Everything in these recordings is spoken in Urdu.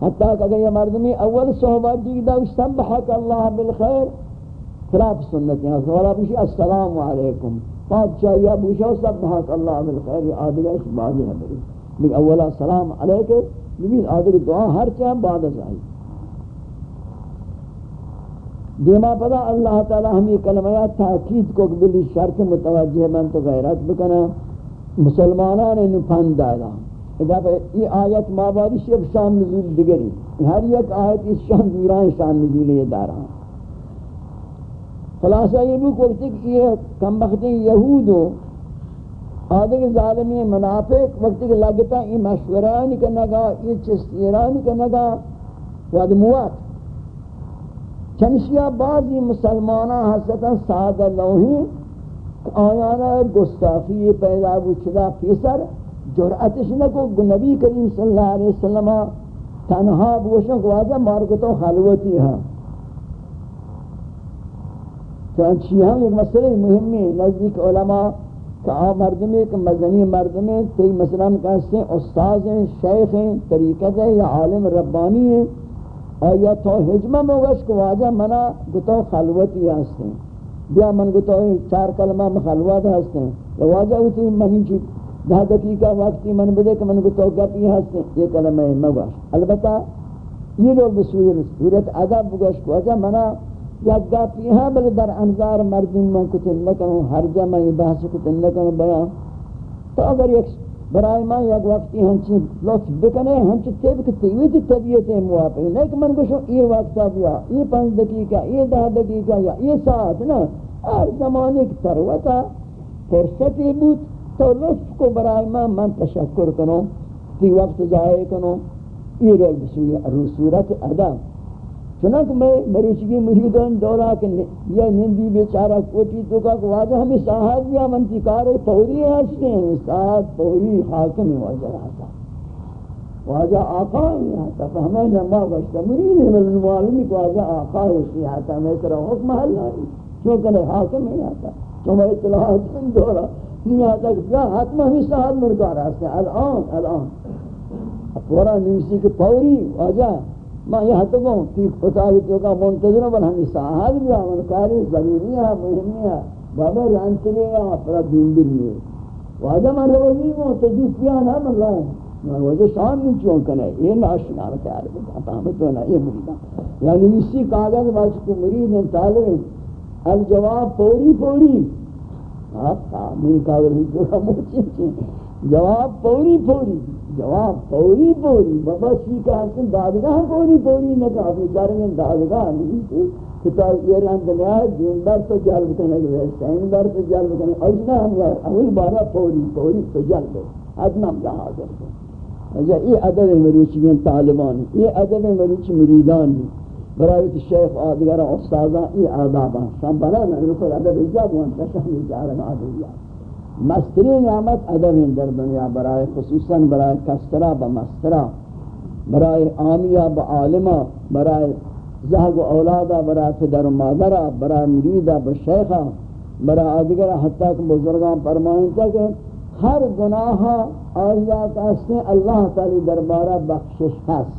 حتیٰ کہ یہ مردمی اول صحبت دی دا سبحک اللہ بالخیر، خلاف سنت ہیں سوالا بوشی السلام علیکم. پاک چاہیے بوشا سبحک اللہ بالخیر یہ آدھگا اس بازی ہے بری لیکن اولا سلام علیکم لیکن آدھگا دعا ہر چاہاں بعد از آئی دیما پدا اللہ تعالی ہم یہ کلمہ تاکید کو بلی شرط متوجہ من تو غیرت بکنا مسلمانان انہوں پند دادا اذا یہ آیت مابادی شب شان نزول دگری ہر یک آیت اس شان دوران شان نزول یہ دارا خلاصہ یہ بھی کوئی کہ یہ کم بخت یہود ہو آدھے ظالمی منافق وقت کے لگتا یہ مشورانی کرنا گا یہ چستیرانی کرنا گا وعد موات. چنشیا بعضی مسلمانہ حسطا سادہ لوہی آیانا گستافی پیدا بچدا پیسر جرأتش نکو، نبی کریم صلی اللہ علیہ وسلم تنہا بوشن کو آجا مارکتوں خلوتی ہاں۔ چنانچہ ہم ایک مسئلہ مہمی نزدیک علماء کہ آ مردمی کہ مزنی مردمی تی مثلا کہتے ہیں استاذ ہیں، شیخ ہیں، طریقت ہے یا عالم ربانی ہیں اور یا تو حجمہ موگش کو واجہ منا گتو خلوتی ہستے ہیں۔ بیا من گتو چار کلمہ مخلوات ہستے ہیں واجہ ہوتی منی چی دہ دقیقہ وقتی من بدے کہ من گتو گپی ہستے ہیں یہ کلمہ موگش البتہ یہ لوگ بسویر صورت عذاب بگش کو واجہ منا یا گپی ہاں بلے در انظار مردم من کتن لکنو ہر جمع بحث کتن لکنو بیان تو اگر ایک برای ما یک وقتی ہنچی لطف بکنے ہنچی تیب کی تیویت طبیعت موافق. نہیں کہ من کشو یہ وقتا بیا یہ پانچ دقیقہ یہ دہ دقیقہ یا یہ ساعت نا ہر زمانے کی تروتا فرصتی بود، تو لطف کو برای ما من تشکر کنو تی وقت ضائع کنو یہ رول بسوی صورت ادب چنانکہ میں مریچگی مریدان دورا کہ یہ نندی بیچارہ کوٹی تو کا واجہ ہمیں ساہد یا منتی پوری ہستے ہیں ساہد پوری حاکم واجہ رہتا واجہ آقا ہی آتا فہمیں نمبا بشتا مرید ہے، ملن معلومی کو واجہ آقا ہی آتا میں ترہ حکم حل ناری چونکہ حاکم ہی آتا تو میں اطلاعات من دورا نہیں آتا کہ کیا حتمہ ہمیں ساہد مرکار ہستے ہیں۔ الان الان۔ پورا نیوسی کے پوری واجہ میں یہ حد کو تی خطابی تو کا منتظر بن ہم ساحل بھی ہم کاری ضروری ہے مہمی ہے بابا ران چلے گا اپنا دین بھی نہیں واجہ من روزی کو تو جو کیا نہ من رہا ہوں میں وجہ شان نہیں چون کنے یہ ناشنا رکھا ہے بتا ہمیں تو نہ، یہ مریدہ یعنی اسی کاغذ باز کو مرید ہیں، طالب الجواب پوری پوری آپ کا میری کاغذ جو موچی جواب پوری پوری جواب پوری پوری بابا شی کا حسن دادگاہ پوری پوری نہ کہا بیچارے میں دادگاہ نہیں تھی کتاب یہ رہن دنیا دین بار تو جلب کرنے کے سین بار تو جلب کرنے اور نہ ہم یار، اول بارا پوری پوری تو جلب ادنا جہاں حاضر اجا اچھا، یہ ادب مروچی ہیں طالبان، یہ ادب مروچی مریدان برای شیخ آدگر استاذان یہ آداب ہیں۔ شام بنا نہ رکھو ادب، اجاب وان تشہمی جارم آدھویات مستری نعمت ادب در دنیا برای خصوصا برای کسترا با مسترا، برای آمیا با عالمہ برای زہگ و اولادا، برای پدر و مادرہ برای مریدہ با شیخہ برای آدگر حتیٰ کہ بزرگان فرمائیں تھا کہ ہر گناہ آیات اسے اللہ تعالی دربارہ بخشش ہست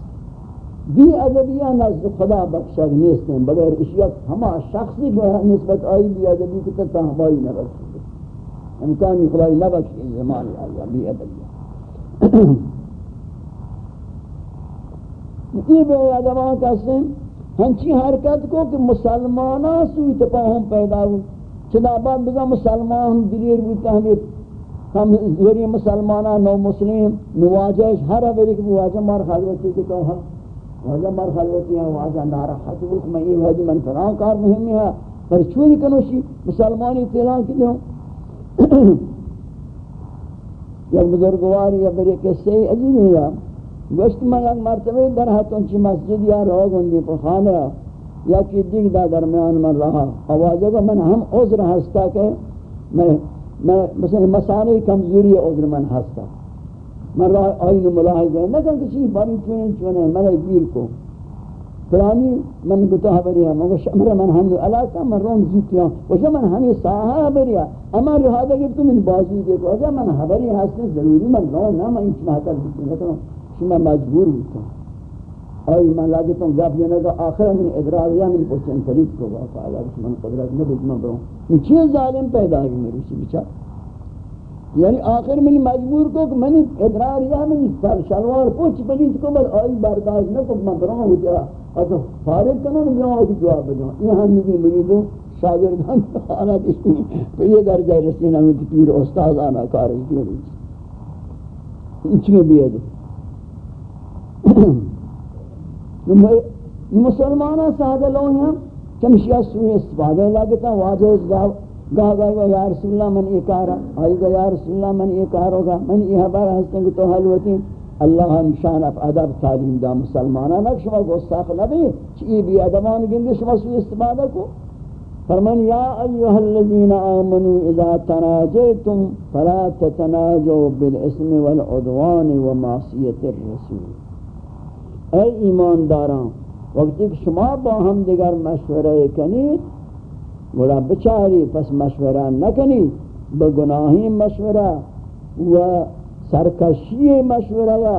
بی ادبیہ نزد خدا بخشش نیست بغیر اشیاء ہما شخصی نسبت آئی بی ادبی کی تتا ہمائی نہ رکھیں امکانی خدای نبخش این زمان آیا، بی ادبیہ یہ بے ادبان کہتے ہیں ہنچی حرکت کو کہ مسلمانہ سوئی تپاہم پیدا ہو چنا بعد بزا مسلمان ہم دلیر بودتا ہمیں ہم ذریع مسلمانہ نو مسلم نواجش ہر ابری کی واجہ مار خالوتی کی تو ہم واجہ مار خالوتی ہیں واجہ نارا حضور میں یہ واجہ من فران کار مہمی ہے پر چوری کنوشی؟ مسلمانی تیلان کی لیں یک بزرگوار یا بری قصے عجیب ہے گوشت میں یک مرتبہ در ہاتوں چی مسجد یا رہا گندی پر خانہ یا کی دیگ دا درمیان من رہا آوازے کو من ہم عذر ہستا کہ میں میں مثلا مسانی کمزوری عذر من ہستا من رہا آئین ملاحظ ہے نہ کہ کسی باری چونے چونے میں گیر کو. فلانی من گتا بریا من شمر من ہم علاقہ من رون زیتیاں وجہ من ہمیں ساہا بریا اما رہا کہ تو من بازی کے تو وجہ من حبری ہستے ضروری من رون نہ من انچ محتر بکن لیکن شما مجبور ہوتا آئی من لگتا ہوں گفت جانا کہ آخر من ادراز یا من پوچھن فرید کو باقا علاقہ من قدرت نبود، من برون ان چیز ظالم پیدا ہے میری سی بچار یعنی آخر میں مجبور کو کہ میں ادرار یا میں سر شلوار پوچھ پلیس کو بل آئی برداشت نہ کو میں براں ہو جا اگر فارغ کرنا نہ بیاں جواب دوں یہ ہم بھی مریدوں شاگردان حالات اس تو یہ درجہ رسینا میں پیر استاد آنا کار اس میں انچی بھی ہے۔ مسلمانہ سادہ لوگ ہیں چمشیہ سوئے استفادہ لگتا واجہ اس گاہ گاہ یا رسول اللہ من یہ کارا آئی گا یا رسول اللہ من یہ کار ہوگا۔ من یہ حبار ہستن کہ تو حلوتی اللہ ہم شان اف ادب تعلیم دا مسلمانا نک شما گستاخ نبی چی بھی۔ ادبان گندے، شما سوی استفادہ کو۔ فرمان یا ایوہ الذین آمنوا اذا تناجیتم فلا تتناجوا بالاسم والعدوان ومعصیت الرسول. اے ایمانداران، وقتی کہ شما با ہم دیگر مشورہ کنید گوڑا بچاری، پس مشورہ نکنی بگناہی مشورہ و سرکشی مشورہ و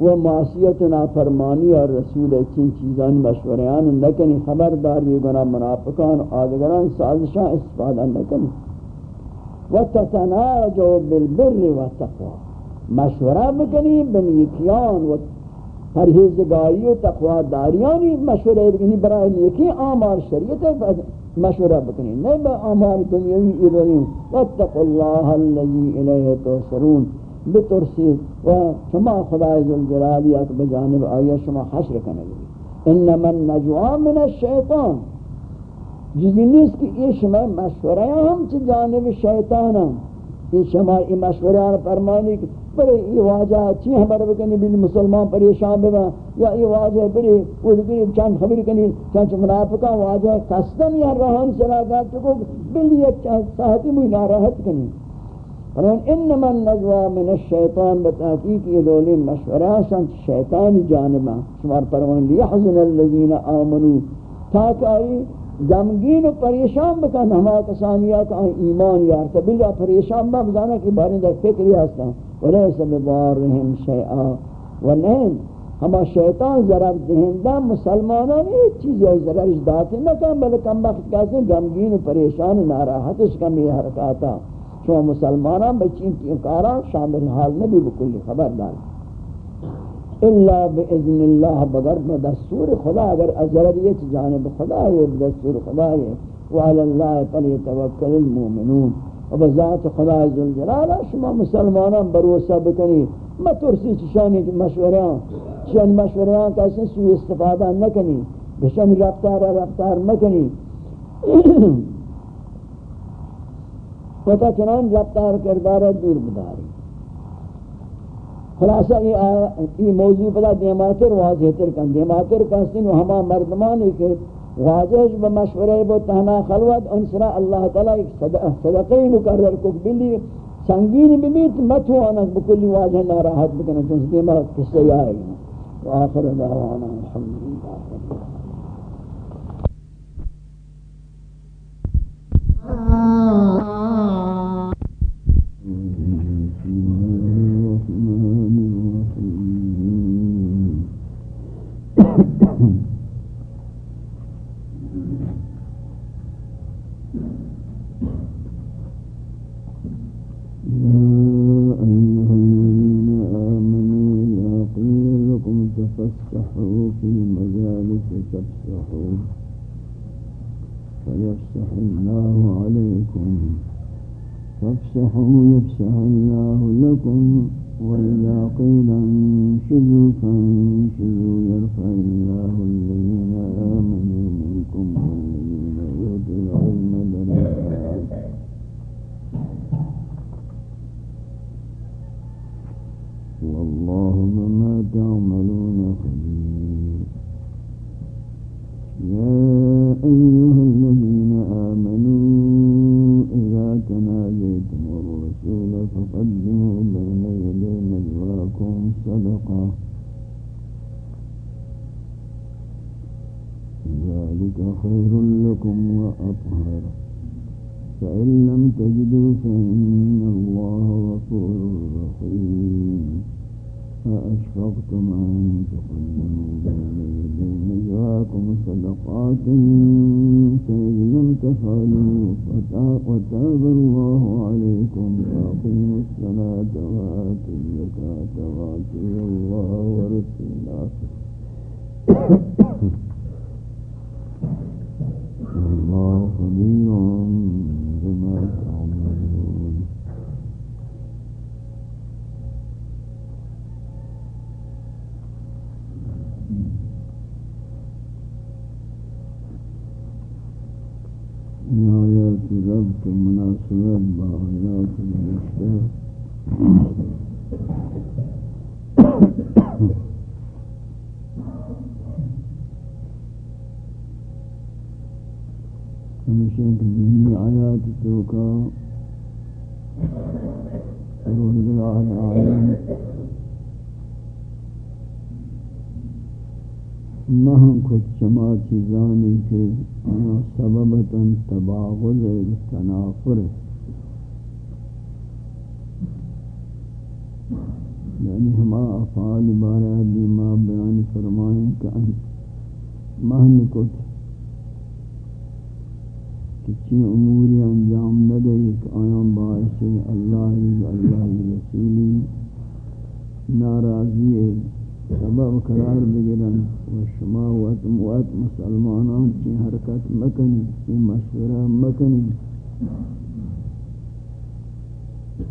و معصیت نافرمانی اور رسول چین چیزان مشوریان نکنی، خبردار بھی گناہ منافقان آدگران سازشان استفادہ نکنی. و تتناجو بالبر و تقوی. مشورہ بکنی بنیکیان و پرہیزگاری و تقوی داریانی مشورہ بکنی، برای نیکی آمار شریعت مشورہ بکنی. نہیں با آمار دنیاوی ایرانی واتقوا اللہ اللذی الیہ توسرون بترسید و شما خدا ذوالجلالی اک بجانب آیا شما حشر کنگی انما النجوى من الشیطان. جزی نیست کہ یہ شما مشورہ ہم چی جانب شیطان ہم یہ شما یہ مشورہ فرمانی کہ پر یہ واجہ چی ہمار بکنی بلی مسلمان پریشان بگا یا یہ واجہ بلی وہ بلی چند خبر کنی چند منافقہ واجہ کستن یا رہان سلاکات چکو بلی ایک ساہتی موی ناراحت کنی فرمان انما النجوى من الشیطان بتحقیق یہ دولی مشورہ شان شیطانی جانبا شمار فرمان لیحزن الذین آمنوا. تاک آئی غمگین و پریشان بکن ہما کسانیا کا ایمان یار تو بلا پریشان با بزانا کہ بارے در فکری ہستا ولیس ببارهم شیعا و ہما شیطان ضرب دہندہ مسلمانان ایک چیز یا ضررش داتے نہ کم بلکہ کم وقت کہتے ہیں غمگین و پریشان ناراحتش کم یہ حرکاتا چون مسلمانان بچین کی کارا شامل حال نبی بکلی خبردار. الا باذن اللہ بغیر دستور خدا اگر ازریت جانب خدا ہے دستور خدا ہے وعلى الله فليتوكل المؤمنون. وبذات خدا ذل جلال شما مسلمانان بروسا بکنی. ما ترسی چشانی مشوریان چشان مشوریان کسی سوء استفاده نکنی. بشان رفتار رفتار مکنی. و چنان رفتار کردار دور بداری. خلاصہ یہ موضوع پدا دیماتر واضح تر کن. دیماتر کہستین و ہما مردمانی کے واضح بمشورہ بو تہنا خلوت انسرا اللہ تعالی صدقی مقرر کو بلی سنگین بمیت متوانا بکلی واضح ناراحت بکنا چونس دیما قصہ آئے گا و دعوانا الحمدللہ باعث اللہ اللہ رسولی ناراضی ہے۔ سبب قرار بگرن و شما وقت موت مسلمانان کی حرکت مکنی، کی مشورہ مکنی۔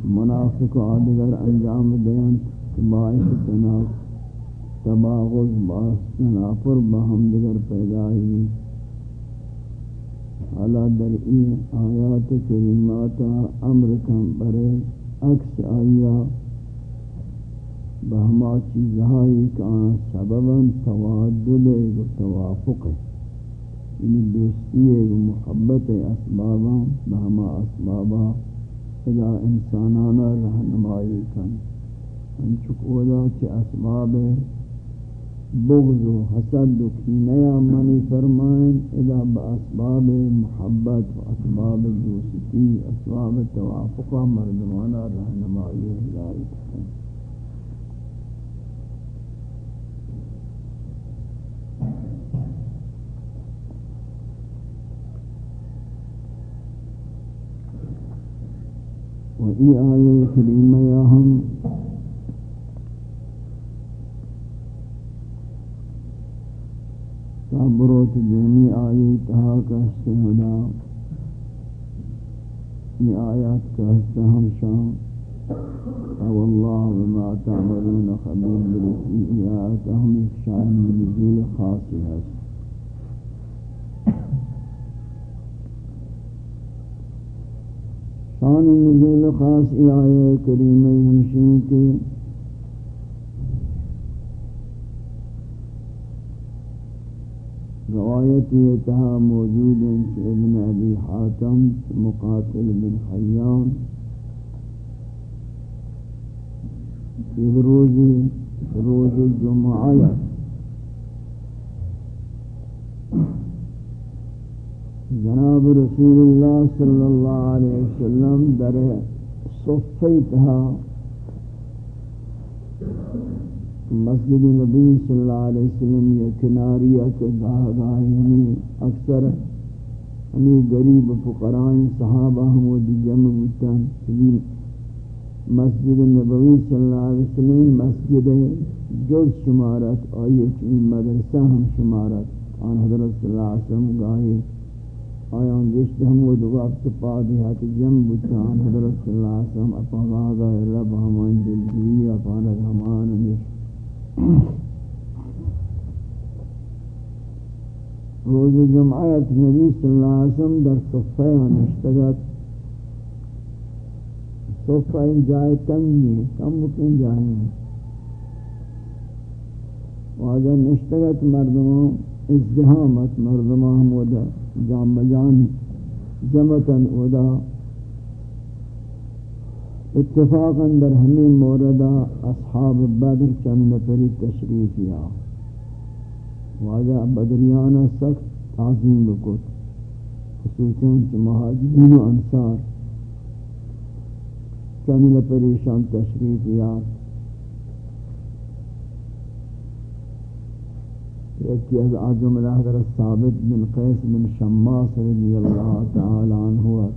منافق آدگر انجام دین کہ باعث تناف تباغض، باعث تنافر باہم دگر پیدا ہوئی۔ حالا در این آیات کریمات امر کن برے عکس آیا بہما چیزہائی کان سببا توادد و توافق یعنی دوستی و محبت اسبابا بہما اسبابا اذا انسانانا رہنمائی کن. انچک اولا چی اسباب بغض و حسد و کینیا منی فرمائیں اذا باسباب محبت و اسباب دوستی اسباب توافق مردمانا رہنمائی ہدایت ہیں و ای آیه کریمه یا ہم صبروت جمی آئی تہا کہستے ہدا یہ آیات کہستے ہم شام. او اللہ بما تعملون خبیر برسی یہ آیات ہم ایک شاہد نزول خاصی ہے شان نزول خاص یہ آیہ کریمہ ہمشین روایت یہ تہا موجود ہیں کہ ابن ابی حاتم مقاتل بن خیام ایک روزی روز جمعہ جناب رسول اللہ صلی اللہ علیہ وسلم در صفی تہا مسجد نبی صلی اللہ علیہ وسلم یا کناریہ کے گاہ گاہ ہمیں اکثر ہمیں غریب فقرائیں صحابہ ہمود جمع بودتاں مسجد نبوی صلی اللہ علیہ وسلم مسجد جز شمارت آئیے چنی مدرسہ ہم شمارت آن حضرت صلی اللہ علیہ وسلم گاہی آیان گشت ہمود وقت پادیات جمع بودتاں حضرت صلی اللہ علیہ وسلم اپا گاہ رب ہمان دلگوی اپا رحمان نشت روز جمعیت نبی صلی اللہ علیہ وسلم در صفحہ نشتگت صفحہ ایک جائے تنگی ہے، کم مکن جائے ہیں. واجہ نشتگت مردموں ازدہامت مردموں ہم ودا، جام بجانی جمتاً ودا اتفاقا در ہمیں موردہ اصحاب بدر چند نفری تشریف یا واجہ بدریانہ سخت تعظیم لکت خصوصاً مہاجرین و انصار. چند پریشان تشریف یاد یکی از آجملہ حضرت ثابت بن قیس بن شماس رضی اللہ تعالی عنہ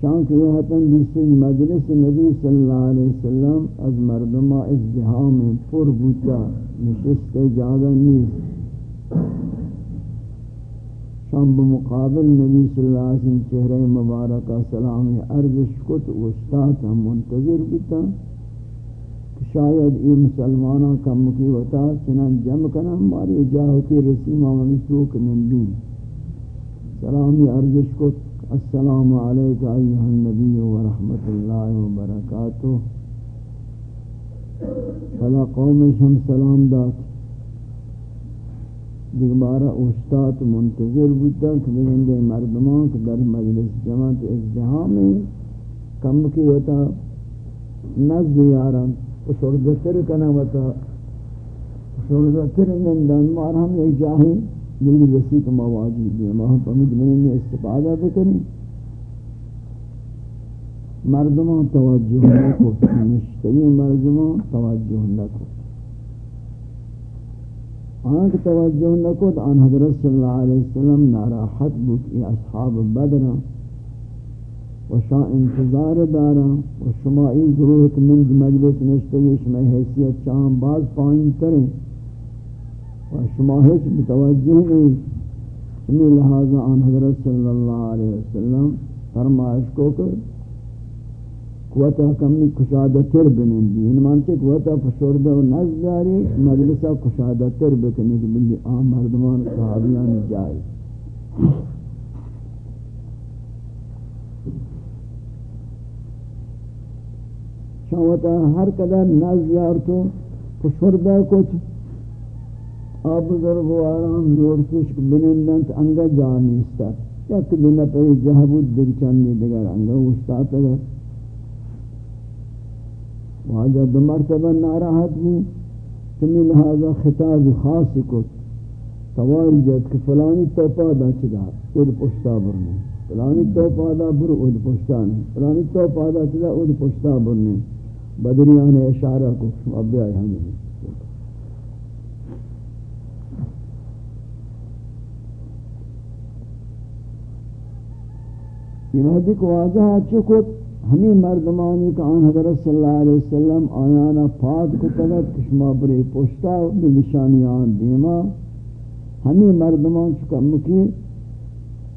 شان کے حتن جس مجلس نبی صلی اللہ علیہ وسلم از مردمہ ازدہام پر بوتا نشست جاگہ نیست. شام بمقابل نبی صلی اللہ علیہ وسلم چہرہ مبارکہ، سلام عرض کت وستات ہم منتظر بتا شاید ای مسلمانہ کم کی وطا چنان جمع کنا ہماری جاہو کی رسیمہ ونسوک من دین. سلامی عرضش کو السلام علیکہ ایوہ النبی ورحمت اللہ وبرکاتہ فلا قومش ہم سلام دات دیکھ استاد منتظر بودتا کہ بگندے مردمان کہ در مجلس جماعت ازدہام کم کی وطا نزد یاران شردتر کنا وتا شردتر من دان مار ہم ایک جاہی دلی رسی کا مواجی بھی ہم پمید من نے استفادہ بکنی مردمان توجہ نکو نشتری مردمان توجہ نکو آنکھ توجہ نکو آن حضرت صلی اللہ علیہ وسلم ناراحت بکی اصحاب بدران و شاہ انتظار دارا، و شما این گروہ کے من مجلس نشتگی شما حیثیت چاہاں بعض پائن کریں و شما ہیچ متوجہ نہیں شمی یعنی لہذا آن حضرت صلی اللہ علیہ وسلم فرمائش کو کر قوتا کمی کشادہ تر بنیں دی. ان مانتے قوتا فشردہ و نزد داری مجلسہ کشادہ تر بکنی کہ بلی آن مردمان صحابیان جائے شاوتا ہر قدر ناز یارتو پشوردہ کچھ آب بزرگواران نور کشک بنندن انگا جانی استاد یک دنہ پر جہبود دیکھ چاندی دیگر انگا استاد اگر. واجہ دو مرتبہ ناراحت بھی تمی لہذا خطاب خاص کو تواری جد کہ فلانی توپا دا چدا اود پشتا برنے. فلانی توپا دا بر اود پشتا نہیں فلانی توپا دا چدا اود پشتا برنے. بدریان اشارہ کو اب بھی آئے ہمیں. یہ وحدی کو واجہ چکت، ہمیں مردمانی کا آن حضرت صلی اللہ علیہ وسلم آیانا فاد کو تگت کشما برے پوشتا بلشانیان دیما۔ ہمیں مردمان چکا مکی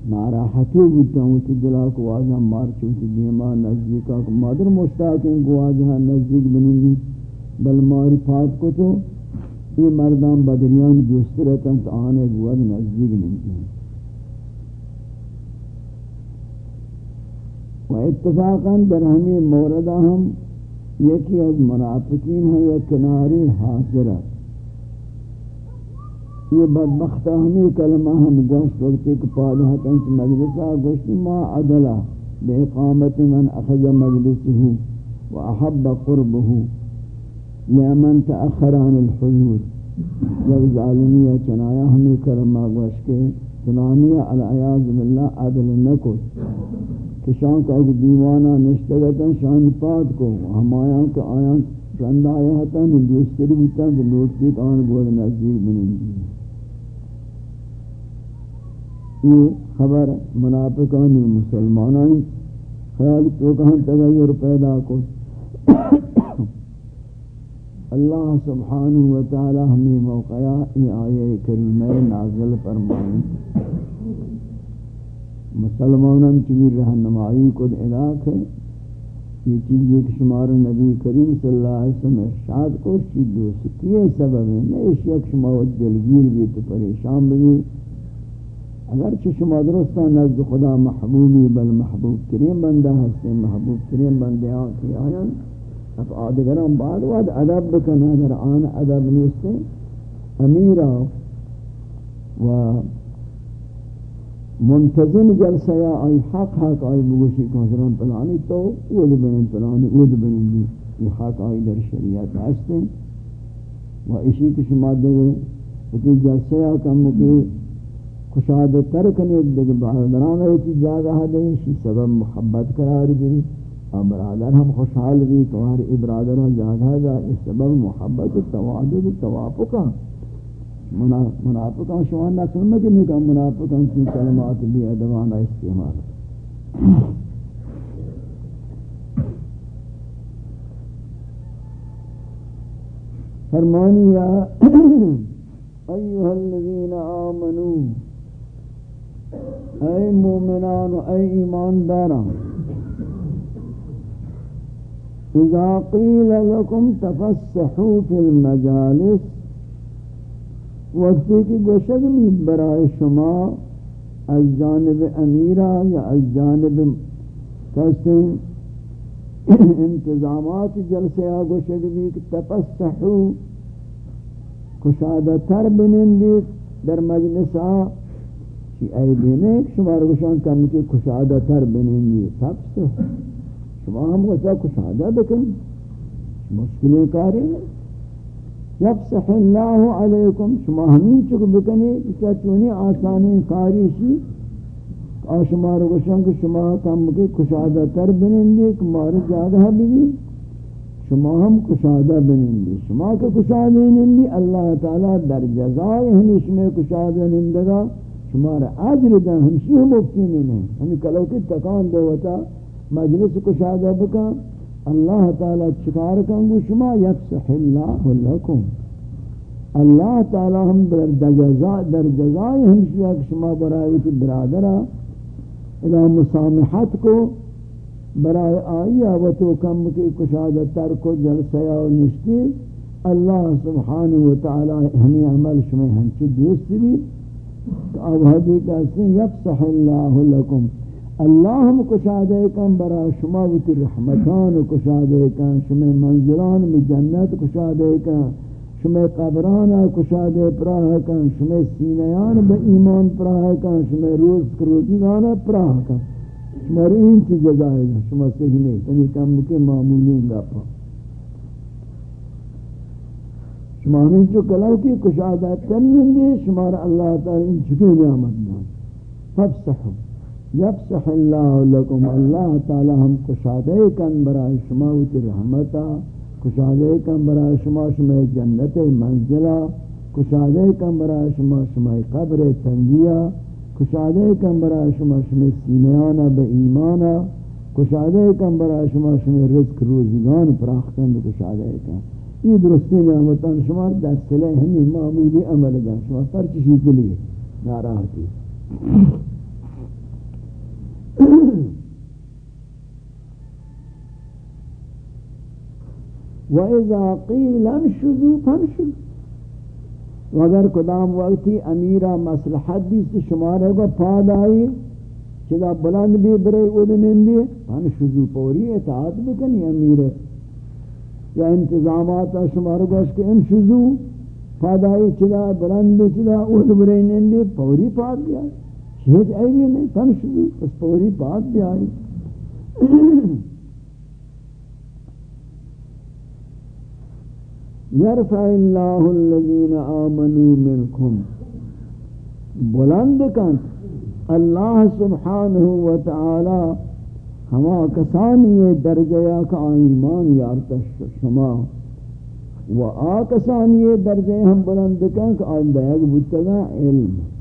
ناراحتو بودتا ہوں تی دلا کو واجہ مار چوتی دیما نزدیکا کو مادر مشتاقیں کو واجہ نزدیک بنیدی بل ماری پات کو تو یہ مردان بدریان دوست رہتا تو آنے گواد نزدیک نہیں و اتفاقا در ہمیں موردہ ہم یکی از منافقین ہیں یا کناری حاضرت یہ بدبخت ہمیں کلمہ ہم گوشت وقت ایک پادہت انچ مجلسہ گوشت ما عدلہ بے اقامت من اخذ مجلسه و احب قربه. یا من تأخر عن الحضور. جب ظالمیہ چنایا ہمیں کلمہ گوشت کے چنانیہ العیاض باللہ عدل نکو کہ شان کا دیوانہ نشتگتا شان پاد کو ہم آیاں کہ آیاں چند آیا ہتا دوستری بیتا کہ لوٹ دیکھ آن گوڑ نزدیک بنیں یہ خبر منافقان مسلمانان خیال تو کہاں تغیر پیدا کو۔ اللہ سبحانہ وتعالی ہمیں موقعہ یہ آیے کریمہ نازل فرمائیں مسلمانان چوی رہنمائی کو علاق ہے۔ یہ چیز ایک شمار نبی کریم صلی اللہ علیہ وسلم ارشاد کو شید دوستی ہے سبب ہے۔ میں اس یک شمار دلگیر بھی تو پریشان بھی۔ اگر چھ شما درستان نزد خدا محبوبی، بل محبوب ترین بندہ ہستے محبوب ترین بندے آنکھی آیاں اب آدگران بعد واد عدب بکن، اگر آن عدب نیستے امیرہ و منتظم جلسہ یا آئی حق حق آئی بگوشی کنسران پلانی تو اود بنن پلانی اود بنن دی. یہ حق آئی در شریعت ہستے و اسی کشما دیگر اتی جلسے کم کی کشاد تر کنید دیکھ برادران ہوتی جاگہ دیں شی سبب محبت قرار گری اور برادر ہم خوشحال بھی تمہاری برادر جاگہ دا اس سبب محبت توادد توافقہ منافقان شما نقل مکنی کہ منافقان کی کلمات بھی ادوانا استعمال؟ فرمانی یا ایوہ الذین آمنو اے مومنان اے ایمانداران اذا قیل لکم تفسحوا فی المجالس وقتی کی گوشد بھی برائے شما از جانب امیرہ یا از جانب کہتے انتظامات جلسے آگوشد بھی تپسحو کشادہ تر بنندی در مجلسا چی ای بینے شما رگوشان کم کی کشادہ تر بنندی تپسحو شما ہم گوشا کشادہ بکنی مشکلیں کاری نہیں یفسح اللہ علیکم شما ہمیں چک بکنی کہ چونی آسانی کاریشی. آشمار گوشن کہ شما کم کے کشادہ تر بنندی کہ مار جاگہ بھی شما ہم کشادہ بنندی. شما کے کشادہ بنندی اللہ تعالی در جزائے ہمیں شما کشادہ نندگا شما را عجر دن ہمشی ہم اکتی نہیں ہمیں کلوکی تکان دے وطا مجلس کشادہ بکن. اللہ تعالی چکار کنگو شما یفسح اللہ لکم. اللہ تعالی ہم در جزاء در جزائی ہمشیہ شما برایت برادرہ اذا مسامحت کو برائے آئی آوتو کم کی کشادت تر کو جلسیا و نشتی. اللہ سبحانہ وتعالی ہمیں عمل شما ہنچی دوست بھی. اب حدیث کہتے ہیں، یفسح اللہ لکم. اللہ ہم کشادے کن برا شما وتی رحمتان کشادے کن شما منزلان میں جنت کشادے کن شما قبران کشادے پراہ کن شما سینیان بے ایمان پراہ کن شما روز روزگان پراہ کن شما این چی جزائے گا شما صحیح نہیں تنی یعنی کم کے معمولی گا پا شما ہمیں جو کلاو کی کشادہ تنین دے شما اللہ تعالی ان چکے نعمت دان فبسحو یفسح اللہ لکم اللہ تعالی ہم کشادے کن برای شما وتی رحمتا کشادے کن برای شما شما جنت منزلہ کشادے کن برای شما شما قبر تنگیہ کشادے کن برای شما شما سینیانا با ایمانا کشادے کن برای شما شما رزق روزگان پراختن کشادے کن. یہ درستی نعمتان شما در سلح ہمیں معمولی عمل دن، شما پرچشی کے لیے ناراحتی. وَإِذَا قِيلَ انشُذُوا فَانشُذُوا وگر کدام وقتی امیرہ مصلحت دیست شمارے کو پاد آئی، چدا بلند بھی برے ادنندی فانشُذُوا پوری اطاعت بکنی امیرے یا انتظامات شمارے کو اس کے انشُذُوا پاد آئی، چدا بلند بھی چدا اد برے نندی پوری پاد بھی آئی شہد ایوی نہیں کم شدی اس پوری بات بھی آئی۔ یرفع اللہ الذین آمنوا منکم۔ بلند کن۔ اللہ سبحانہ وتعالی ہما کسانی درجہ کا ایمان یارتا شما۔ و آکسانی درجہ ہم بلند کن کہ آن دیگ بودتگا علم۔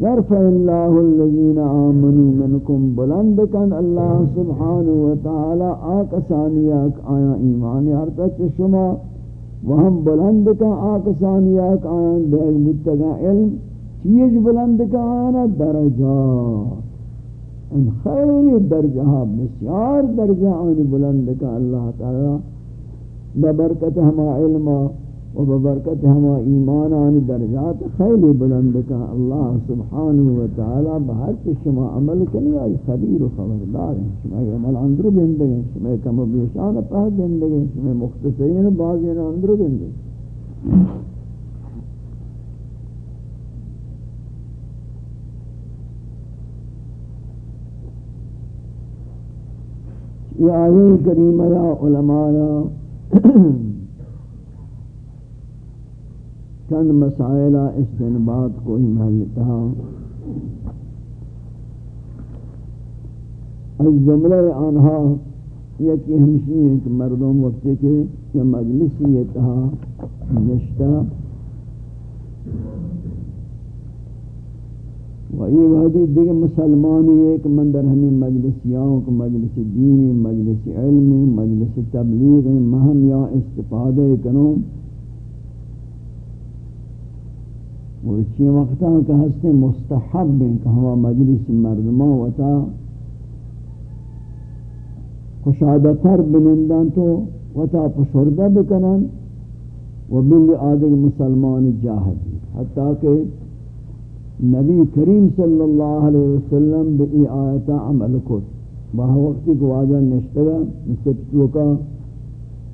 یرفع اللہ الذین آمنوا منکم بلند کن اللہ سبحانہ وتعالی آکسانیاک آیا ایمان یارتت شما وہم بلند کن آکسانیاک آیا دیکھ متگا علم چیز بلند کن آیا درجہ ان خیلی درجہ بسیار درجہ آنی بلند کن اللہ تعالی ببرکت ہما علمہ و ببرکت ہما ایمان آن درجات خیلی بلند کا اللہ سبحانہ و تعالی بہر کے شما عمل کنی، آئی خبیر و خبردار ہیں. شما عمل اندرو گندگیں شما کم و بیشان پہ گندگیں شما مختصرین بازین اندرو گندگیں یہ آیہ کریمہ یا علماء چند مسائلہ مسائل استنباط کوئی محلتا از جملہ آنہا یکی ہمشی ہے کہ مردم وقت کے یا مجلسی یہ تہا نشتا و یہ وحدی دیکھ مسلمانی ایک مندر ہمیں مجلسیاں کو مجلس دینی، مجلس علمی، مجلس تبلیغ مہم یا استفادہ کنوں اور چی وقتا کہ ہستے مستحب ہیں کہ ہوا مجلس مردمان وطا خوشادہ تر بنندن تو وطا پشردہ بکنن و بلی آدھگ مسلمان جاہدی حتیٰ کہ نبی کریم صلی اللہ علیہ وسلم بئی آیتا عمل کت بہا وقتی کو واجہ نشتگا نسبتو کا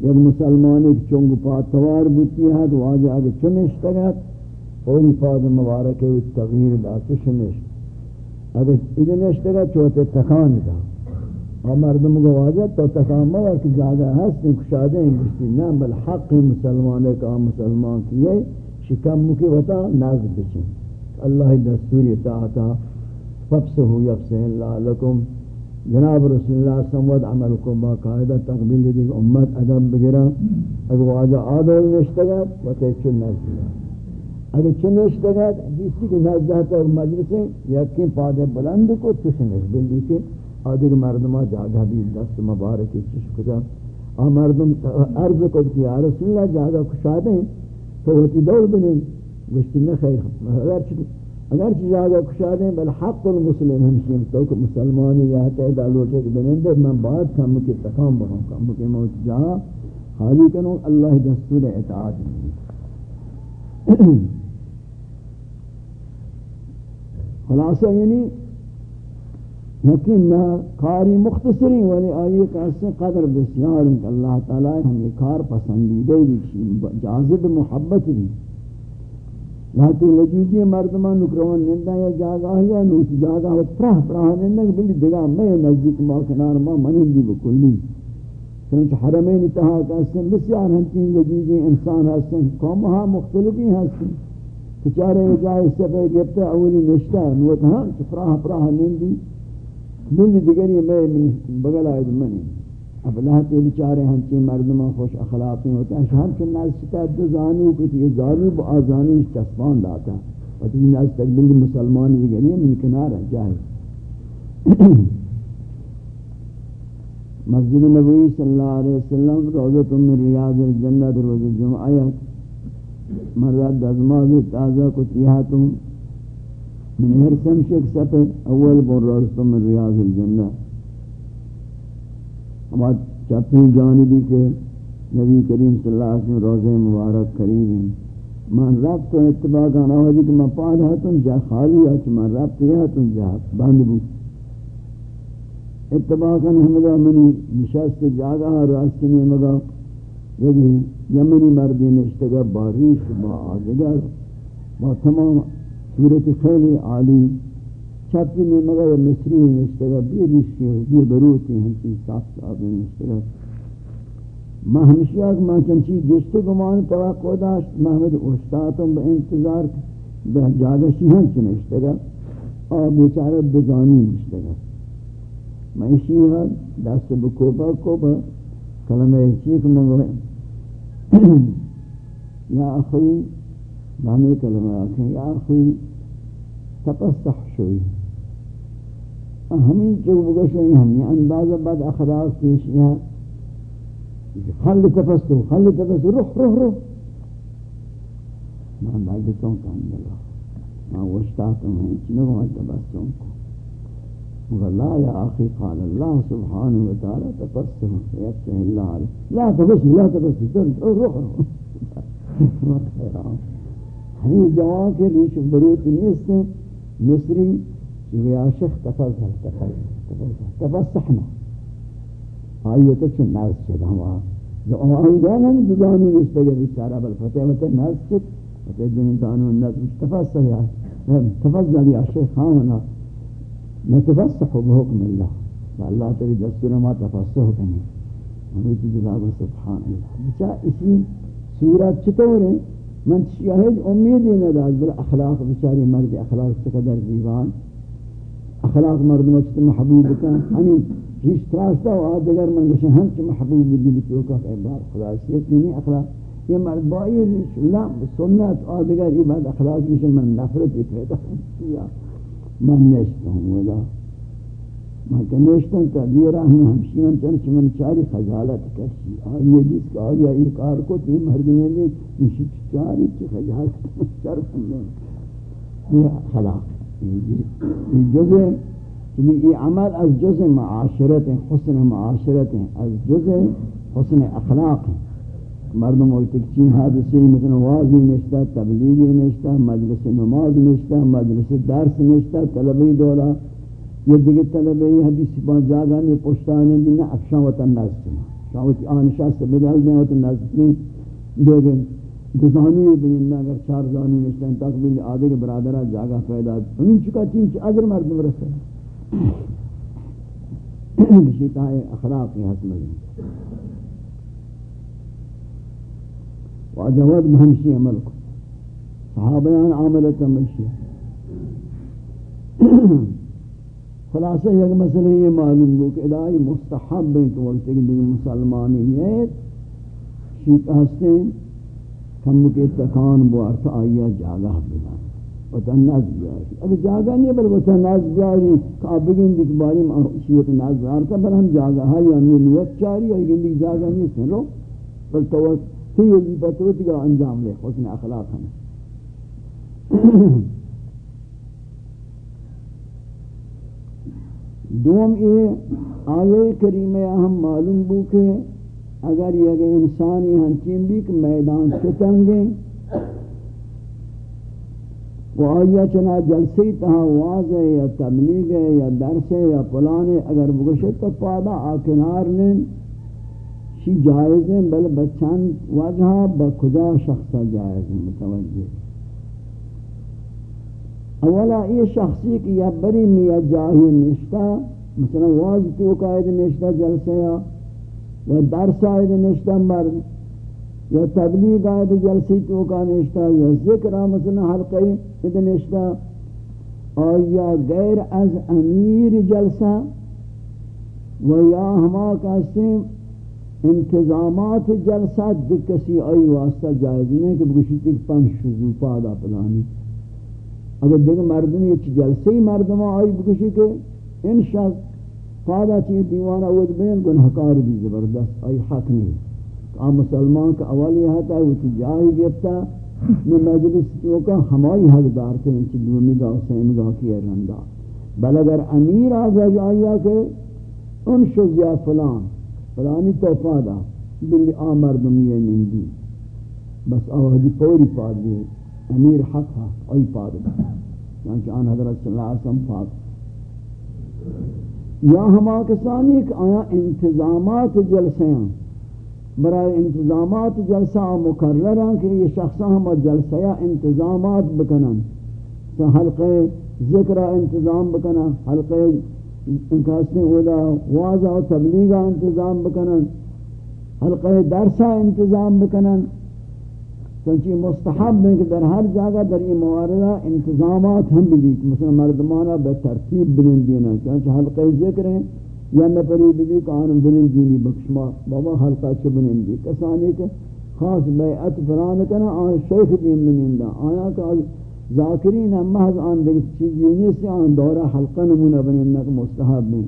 یک مسلمان ایک چونگ پاتوار بوتی ہے تو واجہ اگر چنشتگا فوری فاد مبارک ہے تغییر دا تشنش اگر ادھر نشتگا چوتے تخان دا اور مردم کو واجہ تو تخان موا کی جاگہ ہست کشادے ہیں گشتی نا بل حق مسلمان کا مسلمان کیے شکم مکی وطا ناز بچیں اللہ دستور اطاعتا فبسہو یفسہ اللہ لکم جناب رسول اللہ سمود عمل کو باقاعدہ تقبیل دی امت ادب بگرا اگر واجہ آدھول نشتگا وطا چل ناز نزدیگا اگر چنش دگت جیسی کہ نزدہ مجلس ہیں یقین پادے بلند کو تشنش بلی کہ آدھر مردمہ جاگہ بھی دست مبارکی چش کتا. آ مردم عرض کو کہ یا رسول اللہ جاگہ کشادہ ہیں، تو ہوتی دور بنیں گوشتی نخیر اگر چی جاگہ کشادہ ہیں، بل حق المسلم ہمشین، تو کہ مسلمانی یا تیدہ لوٹے کے بنیں دے میں بعد کم کی تکام بہوں کم کی موت جا، حالی کنوں اللہ دستور اطاعت خلاصہ یعنی یقین نہ کاری مختصری، ولی آئیے کہ اس سے قدر بسیار کہ اللہ تعالی ہم یہ کار پسندیدہ بھی جاذب محبت بھی۔ لاتی لجوجی مردمان نکروان نندہ یا جاگاہ یا نوچ جاگاہ و پرہ پرہ نندہ کہ بلی دگاہ میں نزدیک ما کنار ما منندی بکلی۔ چنانچہ حرمین اتحا کہ اس سے بسیار ہنچین لجوجی انسان ہستیں قومہا مختلفی ہستیں۔ بچارے جائے سبے گفتا اولی نشتا نوت ہاں چفراہ پراہ نندی نندی دیگری میں بگل آئید منی اب اللہ لہتے بچارے ہنچی مردمان خوش اخلاقی ہوتا ہے ہم چن ناز ستا دو زانو کتی یہ زانو با آزانو اس چسپان داتا و تی ناز تقبلی مسلمان دیگری من کنار جائے مسجد نبوی صلی اللہ علیہ وسلم روضت من ریاض الجنہ در روز جمعیت مرد دزماز تازہ کو تیہاتوں من ہرسم شک سپر اول بر رازتوں من ریاض الجنہ ہمارے چپی جانبی کے نبی کریم صلی اللہ علیہ وسلم روز مبارک قریب ہیں من رب تو اتباق آنا ہو جی کہ میں پاد ہاتوں جا خالی ہے من رب تو یہ جا بند بو. اتباع اتباقا حمدہ منی نشست جاگا راستی میں مگا. یکی یمنی مردی نشتگا با ریش، با آدگر با تمام صورت خیلی عالی. چپی میں مگا یا مصری نشتگا، بی ریشی ہو بی بروتی ہمچی صاف صاف نشتگا. ما ہمشی آگ ما چنچی گشتے گمان توقع داشت محمد استاتم با انتظار با جاگشی ہم چنشتگا آ بیچارہ بزانی نشتگا. ما اسی حال دست بکوبا، کوبا کلمہ چیک منگوئے. یا اخوی معنی کلمه آکھیں یا اخوی تپستح شوئی ہمیں جو بگشوئی ہمیں اندازہ بد اخلاق پیش یا خل تپستو خل تپستو رخ رخ رخ من داگتوں کام دلو من وشتاکم ہیں چنگو مدبستوں کو لا يا أخي قال الله سبحانه وتعالى تبسم فيفتح الله عليه لا تبسم لا تبسم روح روح. ہمیں جوان کے ریش بروت نیست مصری کہ شیخ تفضل تفضل تفسحنا آئیے تو چون ناز شد ہوا جو آئیدان ہم دزانی رشتہ گئے بیچارہ بالفتح وطا ناز شد. وطا دنیا دانو الناس تفضل یا تفضل یا شیخ خامنا نتفسح بحکم اللہ۔ اللہ تعالی دستور ما تفسح کرنے ہمیں تو جلاب سبحان اللہ۔ بچا اسی صورت چطور ہے؟ من شاهد امیدی نداشت بل اخلاق بچاری مرد اخلاق چقدر دیوان۔ اخلاق مرد مجھت محبوب کن ہمیں ریش تراشتا و آدگر من گوشن ہم چھ محبوب دل تو کہ اے بار خدا سے نہیں اخلاق؟ یہ مرد بائی ریش لا سنت آدگر یہ بعد اخلاق میشه من نفرت پیدا من نشتا ہوں ودا من کہ نشتا تا دیر ہم ہمشیان چنچ من چاری خجالت کشی. آئیے جس کا آیا یہ کار کو تی مرد میں مشی چاری؟ چی خجالت؟ شرف میں یہ اخلاق یہ جزء یہ عمل از جزء معاشرت ہیں حسن معاشرت ہیں از جزء حسن اخلاق. ہیں مردم وقت چین حادثی مثلا واضی نشتا، تبلیغی نشتا، مجلس نماز نشتا، مجلس درس نشتا طلبی دولا یہ دیگر طلبی حدیث پانچ جاگانی پشتانی دینا افشان وطن نزد چنا شاوتی آنشا سے بدل دیں وطن نزد نہیں دیگر دزانی بنین اگر چار زانی نشتا تک بھی آدھے کے برادرہ جاگہ پیدا ہمیں چکا تین چی ادر مردم رسے کسی تائے اخلاقی حسن لگیں واجود بہمشی عمل کو صحابیان عاملت مشی خلاصہ یک مسئلہ یہ معلوم ہو کہ الہی مستحب ہے کہ وقت ایک دیگر مسلمانی ہے شیک ہستے کم کے تکان بوارتا آئیا جاگہ بنا وتا ناز بیاری اگر جاگہ نہیں بل وتا ناز بیاری کہ بگن دیکھ باری میں ناز بیارتا بل ہم جاگہ ہے یا یعنی نیلوت چاری ہے گندی جاگہ نہیں سنو بل تو تی وظیفہ تو تیگا انجام لے حسن اخلاق ہمیں دوم یہ آیے کریمہ ہم معلوم بو کہ اگر یہ انسانی ہنچین بھی کہ میدان ستنگیں وہ آیا چنا جلسی تہا واضح یا تبلیغ ہے یا درس ہے یا پلانے، اگر بگشت تو پادا آکنار نین۔ شی جائز ہیں بل بچان وجہ بخدا شخص جائز ہیں؟ متوجہ۔ اولا یہ شخصی کی یا بری میاں جاہی نشتا مثلا واضح تو قائد نشتا جلسے یا یا درس آئید نشتا مرد، یا تبلیغ آئید جلسی تو کا نشتا یا ذکر مثلا حلقی اد نشتا آیا غیر از امیر جلسہ، و یا ہما کہتے ہیں انتظامات جلسہ کسی آئی واسطہ جائز نہیں کہ بگوشی تک پنش شزو پادا پلانی۔ اگر دیکھ مردم یہ جلسے ہی مردم آئی بگوشی کہ ان شخص پادا چیز دیوانہ ود بین گنہکار بھی زبردست، آئی حق نہیں۔ کہ مسلمان کا اولی حتا ہے، وہ کی جاہی گفتا میں مجلس تو کا ہمائی حق دار کے انچ دومی گاہ سیم گاہ کی رندا بل اگر امیر آگا جائیا کہ، ان شز یا فلان فلانی توفا دا بلی آمر دمیه نندی یعنی بس آوازی پوری پاد دی، امیر حق ہا آئی پاد دا چانچہ آن حضرت صلی اللہ علیہ وسلم پاد. یا ہما کسانی کہ آیا انتظامات جلسیاں برای انتظامات جلسہ مقرر ہیں کہ یہ شخص ہم جلسہ انتظامات بکنن. حلقے ذکر انتظام بکنن، حلقے انکاستے اولا واضح و تبلیغہ انتظام بکنن، حلقہ درسہ انتظام بکنن، چونچہ مستحب ہے کہ در ہر جگہ در یہ مواردہ انتظامات ہم بھی مثلا مردمانہ بے ترتیب بلن دینا، چونچہ حلقہ ذکر ہیں، یا نپری بھی کانم بلن دینی بخشما بابا حلقہ چھ بلن دی کسانے کے خاص بیعت فران کنا، آن شیخ دین بلن دا آیا کہ ذاکرین ہم محض آن دیکھ چیزی نہیں سے آن دورہ حلقہ نمونہ بنینا مستحب میں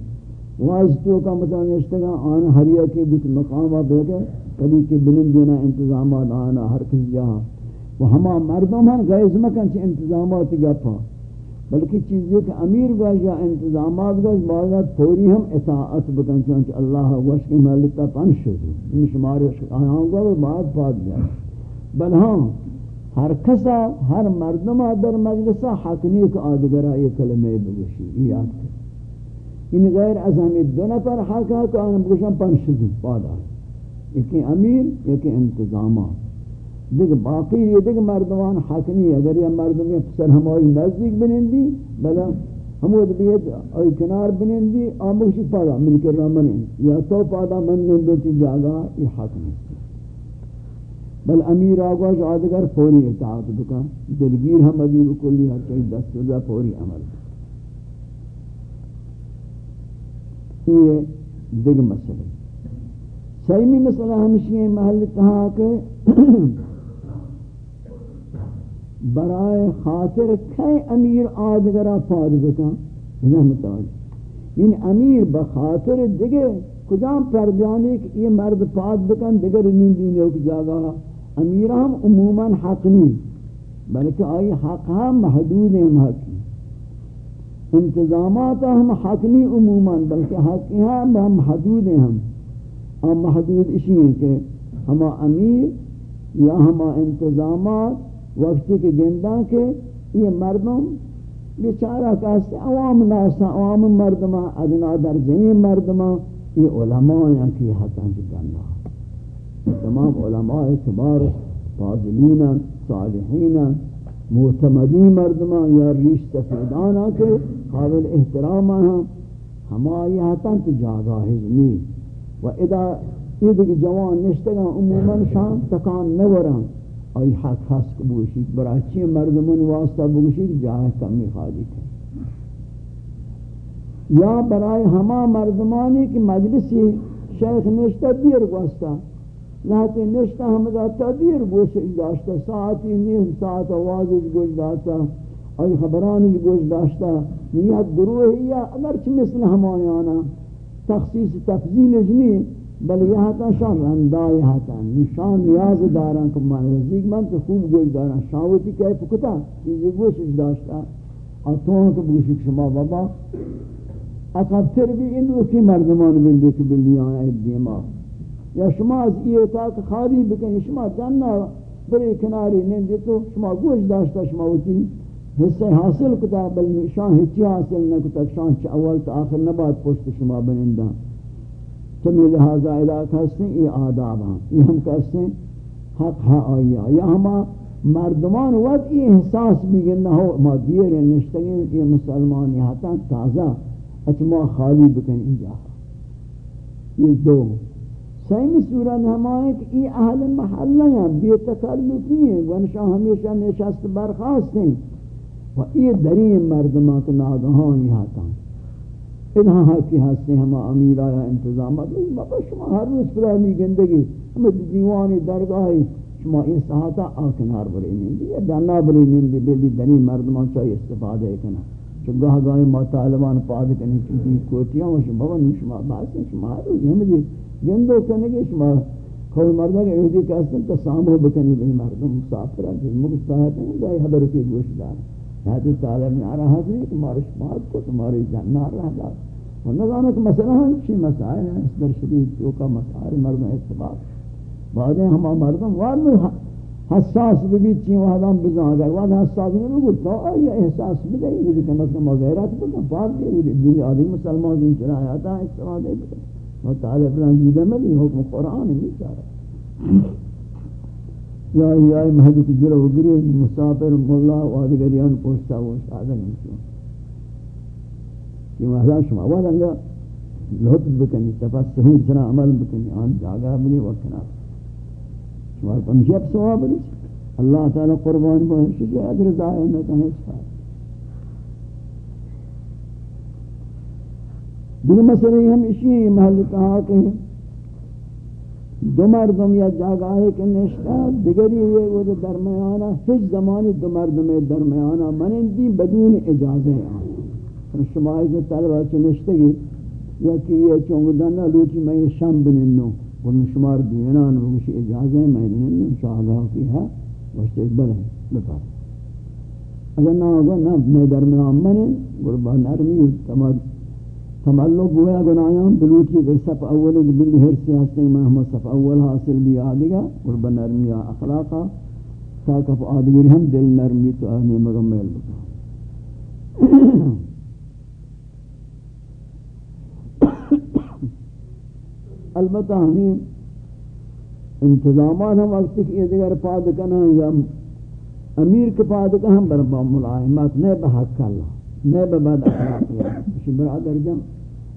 واجتوں کا مثلا نشتگا آن ہریا کے بیت مقامہ بے گئے کبھی کے بلند دینا انتظامات آنا ہر کس جہاں وہ ہما مردم ہیں غیظ مکن چھ انتظامات گپا بلکہ چیزیں کہ امیر گوش یا انتظامات گوش بعضات پوری ہم اطاعت بکن چونچہ اللہ وش کے ملتا پنش دو ان شمار آیاں گوش بعد پاد جائے بل ہاں ہر کسا ہر مردم در مجلسہ حق نہیں کہ آدگرہ یہ کلمہ بگوشی یہ یاد کر ان غیر از ہمیں دو نفر حق ہے کہ آن بگوشن پنش دو. پادا ایک امیر ایک انتظامات دیکھ باقی یہ دیکھ مردمان حق نہیں اگر یہ مردم یہ پسر ہماری نزدیک بنندی بلا ہمود بیت اور کنار بنندی آموشی پادا مل کر یا تو پادا من نندو تی جاگا یہ حق نہیں بل امیر آگوش آدگر فوری اطاعت بکا دلگیر ہم ابھی بکلی ہر چیز دستور دا فوری عمل یہ دگ مسئلہ سیمی مسئلہ ہمشی ہے محل تہا کہ برائے خاطر کئی امیر آدگرہ پاد بکا انہا متوجہ. یعنی امیر بخاطر دگے کجام پر جانے کہ یہ مرد پاد بکن دگر نیندین یوک جاگا. امیر ہم عموماً حق نہیں بلکہ آئی حق ہم محدود ہیں حق انتظامات ہم حق نہیں عموماً، بلکہ حق ہم محدود ہیں ہم ہم محدود اسی ہیں کہ ہما امیر یا ہما انتظامات وقتی کے گندہ کے یہ مردم بیچارہ کہتے عوام ناسا عوام مردمہ، ادنا درجہ مردمہ، یہ علماء ہیں کہ حتاں جکرنا تمام علماء کبار فاضلین، صالحین معتمدی مردمان یا ریش سفیدانا کے قابل احترام ہیں۔ ہما یہ تو جاگا ہزنی و ادا یہ جوان نشتگاں، عموماً شان تکان نوران آئی حق حس کبوشید برای چی مردمان واسطہ بگوشید جاہ کمی خالی کریں یا برای ہما مردمانی کی مجلسی شیخ نشتہ دیر گوستا لاتے نشتا ہم دا تدیر گوش داشتا ساعتی نیم ساعت آوازش گوش داشتا آی خبرانی گوش داشتا نیت گروه یا اگرچه مثل همایانا تخصیص تفضیل نی بل یہ تا شان رندائی ہاتا نشان نیاز دارن که من رزیق من تو خوب گوش دارن شاوتی که پکتا چیزی گوشش داشتا آتون تو بگوشی شما بابا اقابتر بھی ان کی مردمان بلدی که بلدی آیا دیما یا شما از ای ایتاک خالی بکن شما جنہ بری کناری نندی تو، شما گوش داشتا شما ہوتی حصہ حاصل کتا، بل شان ہچی حاصل نہ کتا شان چا اول تا آخر نبات پوشت شما بنندہ تمی لہذا علاقہ ہستے یہ آداب ہیں یہ ہم کہتے ہیں حق ہا آیا یا ہما مردمان وقت یہ احساس بھی گنہ ہو، ما دیر نشتگین یہ مسلمان یہاں تازہ اتما خالی بکن اینجا. یہ دو سیمی صورت ہمائے کہ ای اہل محلہ ہیں بے تکلفی ہیں ونشاہ ہمیشہ نشست برخواست ہیں و ای دری مردمان کے ناگہانی ہاتھاں اینها کی هستی همه امیرا یا انتظامات بابا شما هر روز پرانی گندگی همه دیوانی درگاهی شما این ساعتا آکنار نیندی یا دانا بری دی بیلی دنی مردمان چای استفاده کنه چون گاه گاهی ما طالبان پاد کنی چیزی و شما بابا شما بحث شما هر روز همه گندو کنگی شما کھول مردہ کہ ایدی کہتے ہیں تو سامو بکنی بھی مردم مسافرہ جس مقصد ہیں جائی حبر کی گوش دار حضرت طالب نے آ رہا ہے کہ مارش مات کو تمہاری جان نہ رہا گا وہ نہ جانا کہ مسئلہ ہے چی مسائل ہیں اس در شریف جو کا مسائل مردم اتفاق بعدیں ہم مردم وارد حساس بھی چی وہدان بزن اگر وہد حساس نہیں بگو تو یہ احساس بدئی بھی کہ مثلا غیرت بکن پاک دی بھی دنی مسلمان کی چنا آیاتا ہے استفادہ بکن و تعالی فران میں بھی حکم قرآن ہے بیچارہ یا یا محدود جلو گری مسافر، مولا، وادگریان، پوشتا وہ شادہ نہیں کہ محلا شما وہدان لطف بکنی تفسہون سنا عمل بکنی، آن جاگہ بنی وقتنا شمار پمشی اب ثواب رسی اللہ تعالی قربان بہنشی سے ادر دائیں نہ کہیں اس فائد مسئلہ ہم اسی محل کہا کہ دو مردم یا جاگاہ کے نشتہ، دیگری یہ وہ درمیانہ ہیچ زمانی دو مردم درمیانہ منندی بدون اجازہ آن شما از طلبہ چنشتگی یا کہ یہ چونگدن لوٹی میں یہ شام بننو ورن شمار دوینان روشی اجازه میں نے شاہگاہ کی ہے وشتے بلے بتا اگر نہ ہوگا، نہ اپنے درمیان میں قربان نرمی، تمام تملق گویا گناہاں بلوٹی کے صف اول بلی ہر سیاستے میں ہم صف اول حاصل بھی آدگا قربان نرمی اخلاقا. تاکہ آدگری ہم دل نرمی تو آنے مغمیل بتا البتہ ہمیں انتظامات ہم وقت کی یہ دیگر پاد کنا یا امیر کے پاد کا ہم بربا ملائمت نہیں بحق اللہ نہیں بعد اخلاق ہوا کہ برادر جم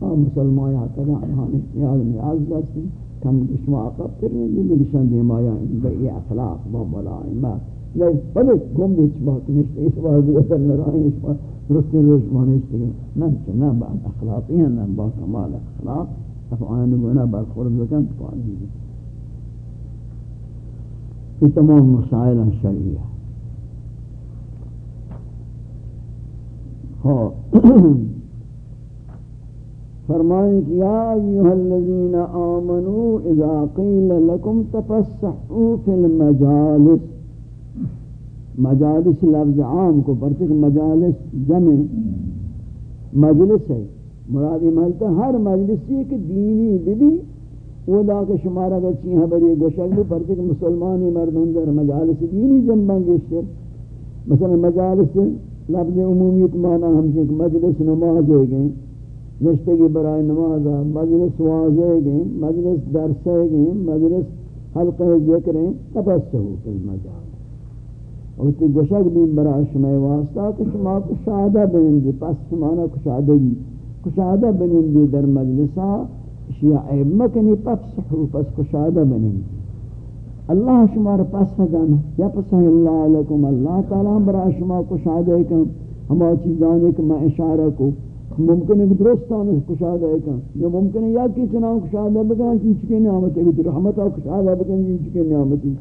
ہاں مسلمان یا تھا ہاں یاد میں از دست کم شما عقب تر نہیں دی نشان دی مایا یا بے اخلاق ما بلا ما. لے بڑے گم وچ بات نہیں اس بار بھی اثر نہ رہا اس بار درست روز مانے اس سے نہ نہ با ہیں نہ با کمال اخلاق افعان گنا برخورد بکن تو آدمی یہ تمام مسائل شرعیہ ہاں۔ فرمائیں کہ یا ایوہ الذین آمنوا اذا قیل لکم تفسحوا فی المجالس۔ مجالس لفظ عام کو پرچک مجالس جمع مجلس ہے۔ مرادی ملتا ہر مجلس یہ کہ دینی بھی وہ دا کہ شمارا گچی ہیں بری گوشک بھی پرچک مسلمانی مردوں در مجالس دینی جمع گشتر مثلا مجالس لفظ عمومیت معنی ہمشہ مجلس نماز ہے گئیں، نشتگی برای نماز مجلس واضح گئیں، مجلس درس ہے گئیں، مجلس حلقہ ذکریں تبسہو فی المجال اور تی گوشک بھی برای شمع واسطہ کہ شما کشادہ بنندی، پس شمانا کشادگی کشادہ بنندی در مجلسا شیع عیب مکنی پفسحو پس کشادہ بنندی۔ اللہ شمار پس فضانا یا پسہ اللہ علیکم، اللہ تعالیٰ برا شما کشادہ کن ہما چیزانے کہ میں اشارہ کو ممکن ہے کہ درستان کشادہ ہے کن یا ممکن ہے یا کی چنان کشادہ بکن کی چکے نعمت ہے کہ رحمت آو کشادہ بکن کی چکے نعمت ہے۔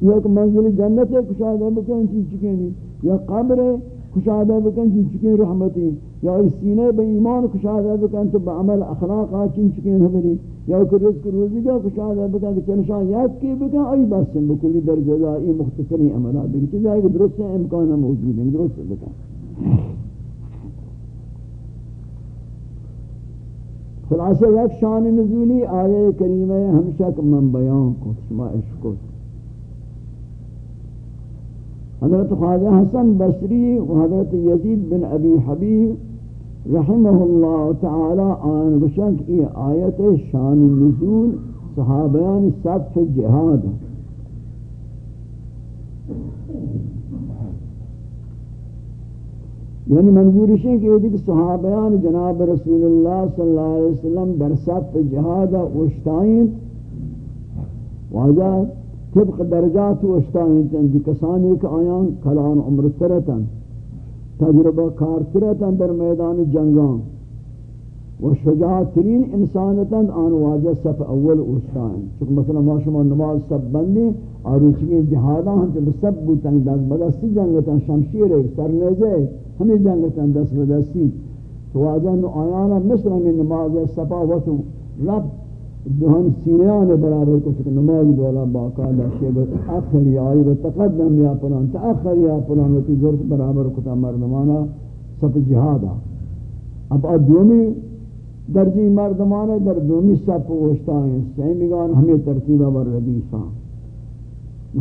یا کہ منزل جنت ہے کشادہ بکن کی چکے نہیں یا قبر ہے کشادہ بکن چین چکے رحمت ہے یا سینے بے ایمان کشادہ بکن تو بعمل اخلاق آ چین چکے نبری یا کہ رزق روزی کا کشادہ بکن کہ چنشان یاد کی بکن، آئی بس بکلی در جزائی مختصری عملات بکن جائے کہ درست امکان موجود ہے درست بکن۔ خلاصہ، یک شان نزولی آیے کریمہ ہمشہ من بیان کو، شما عشق حضرت خواجہ حسن بصری و حضرت یزید بن ابی حبیب رحمہ اللہ تعالی آن بشک یہ آیت شان نزول صحابیان صدف جہاد یعنی منظورش ہے کہ یہ صحابیان جناب رسول اللہ صلی اللہ علیہ وسلم در صف جہاد اشتائیں واجہ طبق درجات اشتائیں تن کسانی کہ آیان کلان عمر ترتن تجربہ کار ترتن در میدان جنگان. و شجاع ترین انسانتن آن واجہ صف اول اشتائیں چکہ مثلا ما شما نماز سب بندی آروچی جہاداں ہم چکہ سب بوتن دست بدستی جنگتن، شمشیر سرنیزے ہمیں جنگتاں دست بدستی تو آجا نو آیانا مثل ہمیں نماز سپا وطو رب دہن سینیان برابر کو سکے نماز دولا باقاعدہ شیبت اخر یا آئی و تقدم یا پلان تاخر یا پلان وطی ضرورت برابر کتا مردمانا سپ جہادا. اب دومی درجی مردمانا در دومی سپ وشتا ہیں سیمگان ہمیں ترتیبہ بر ردیفان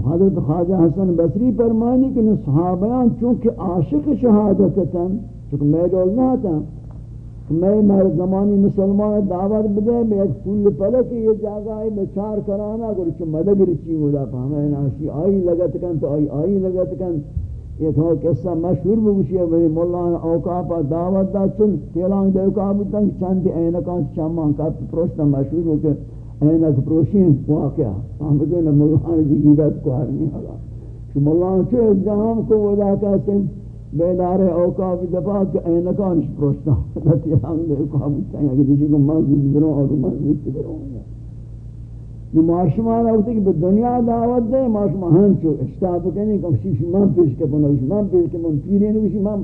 حضرت خواجہ حسن بصری فرمانی کہ صحابیان چونکہ عاشق شہادت چونکہ میں دول نہ تھا میں مر زمانی مسلمان دعوت بدے، میں ایک پھول پلے کہ یہ جگہ ہے، میں چار کرانا گور چ مدد رچی ہو دا ہمیں ناشی آئی لگت کن تو آئی آئی لگت کن۔ ایک ہو قصہ مشہور بگوشی ہے بھئی مولا اوقاپا دعوت دا چن تیلان دے اوقاپ تن چند اینکان چامان کا پروشتا مشہور ہو کہ اینک پروشین واقعا ہاں، آمدین ملان دی جی غیبت کو ہرنی حالا کہ ملان چھو جہاں کو ودا کہتے ہیں۔ بیدار اوقاف دفاع کہ اینکانش پروشتا نتی ہم دے اوقاف چاہیے کہ دیجی کو منزل بروں اور منزل بروں یہ معاشمہ ہوتی کہ دنیا دعوت دے معاشمہ ہن چو اشتاب کنی کہ شیش من پیش کے پنو من پیش کے من پیرین وشی من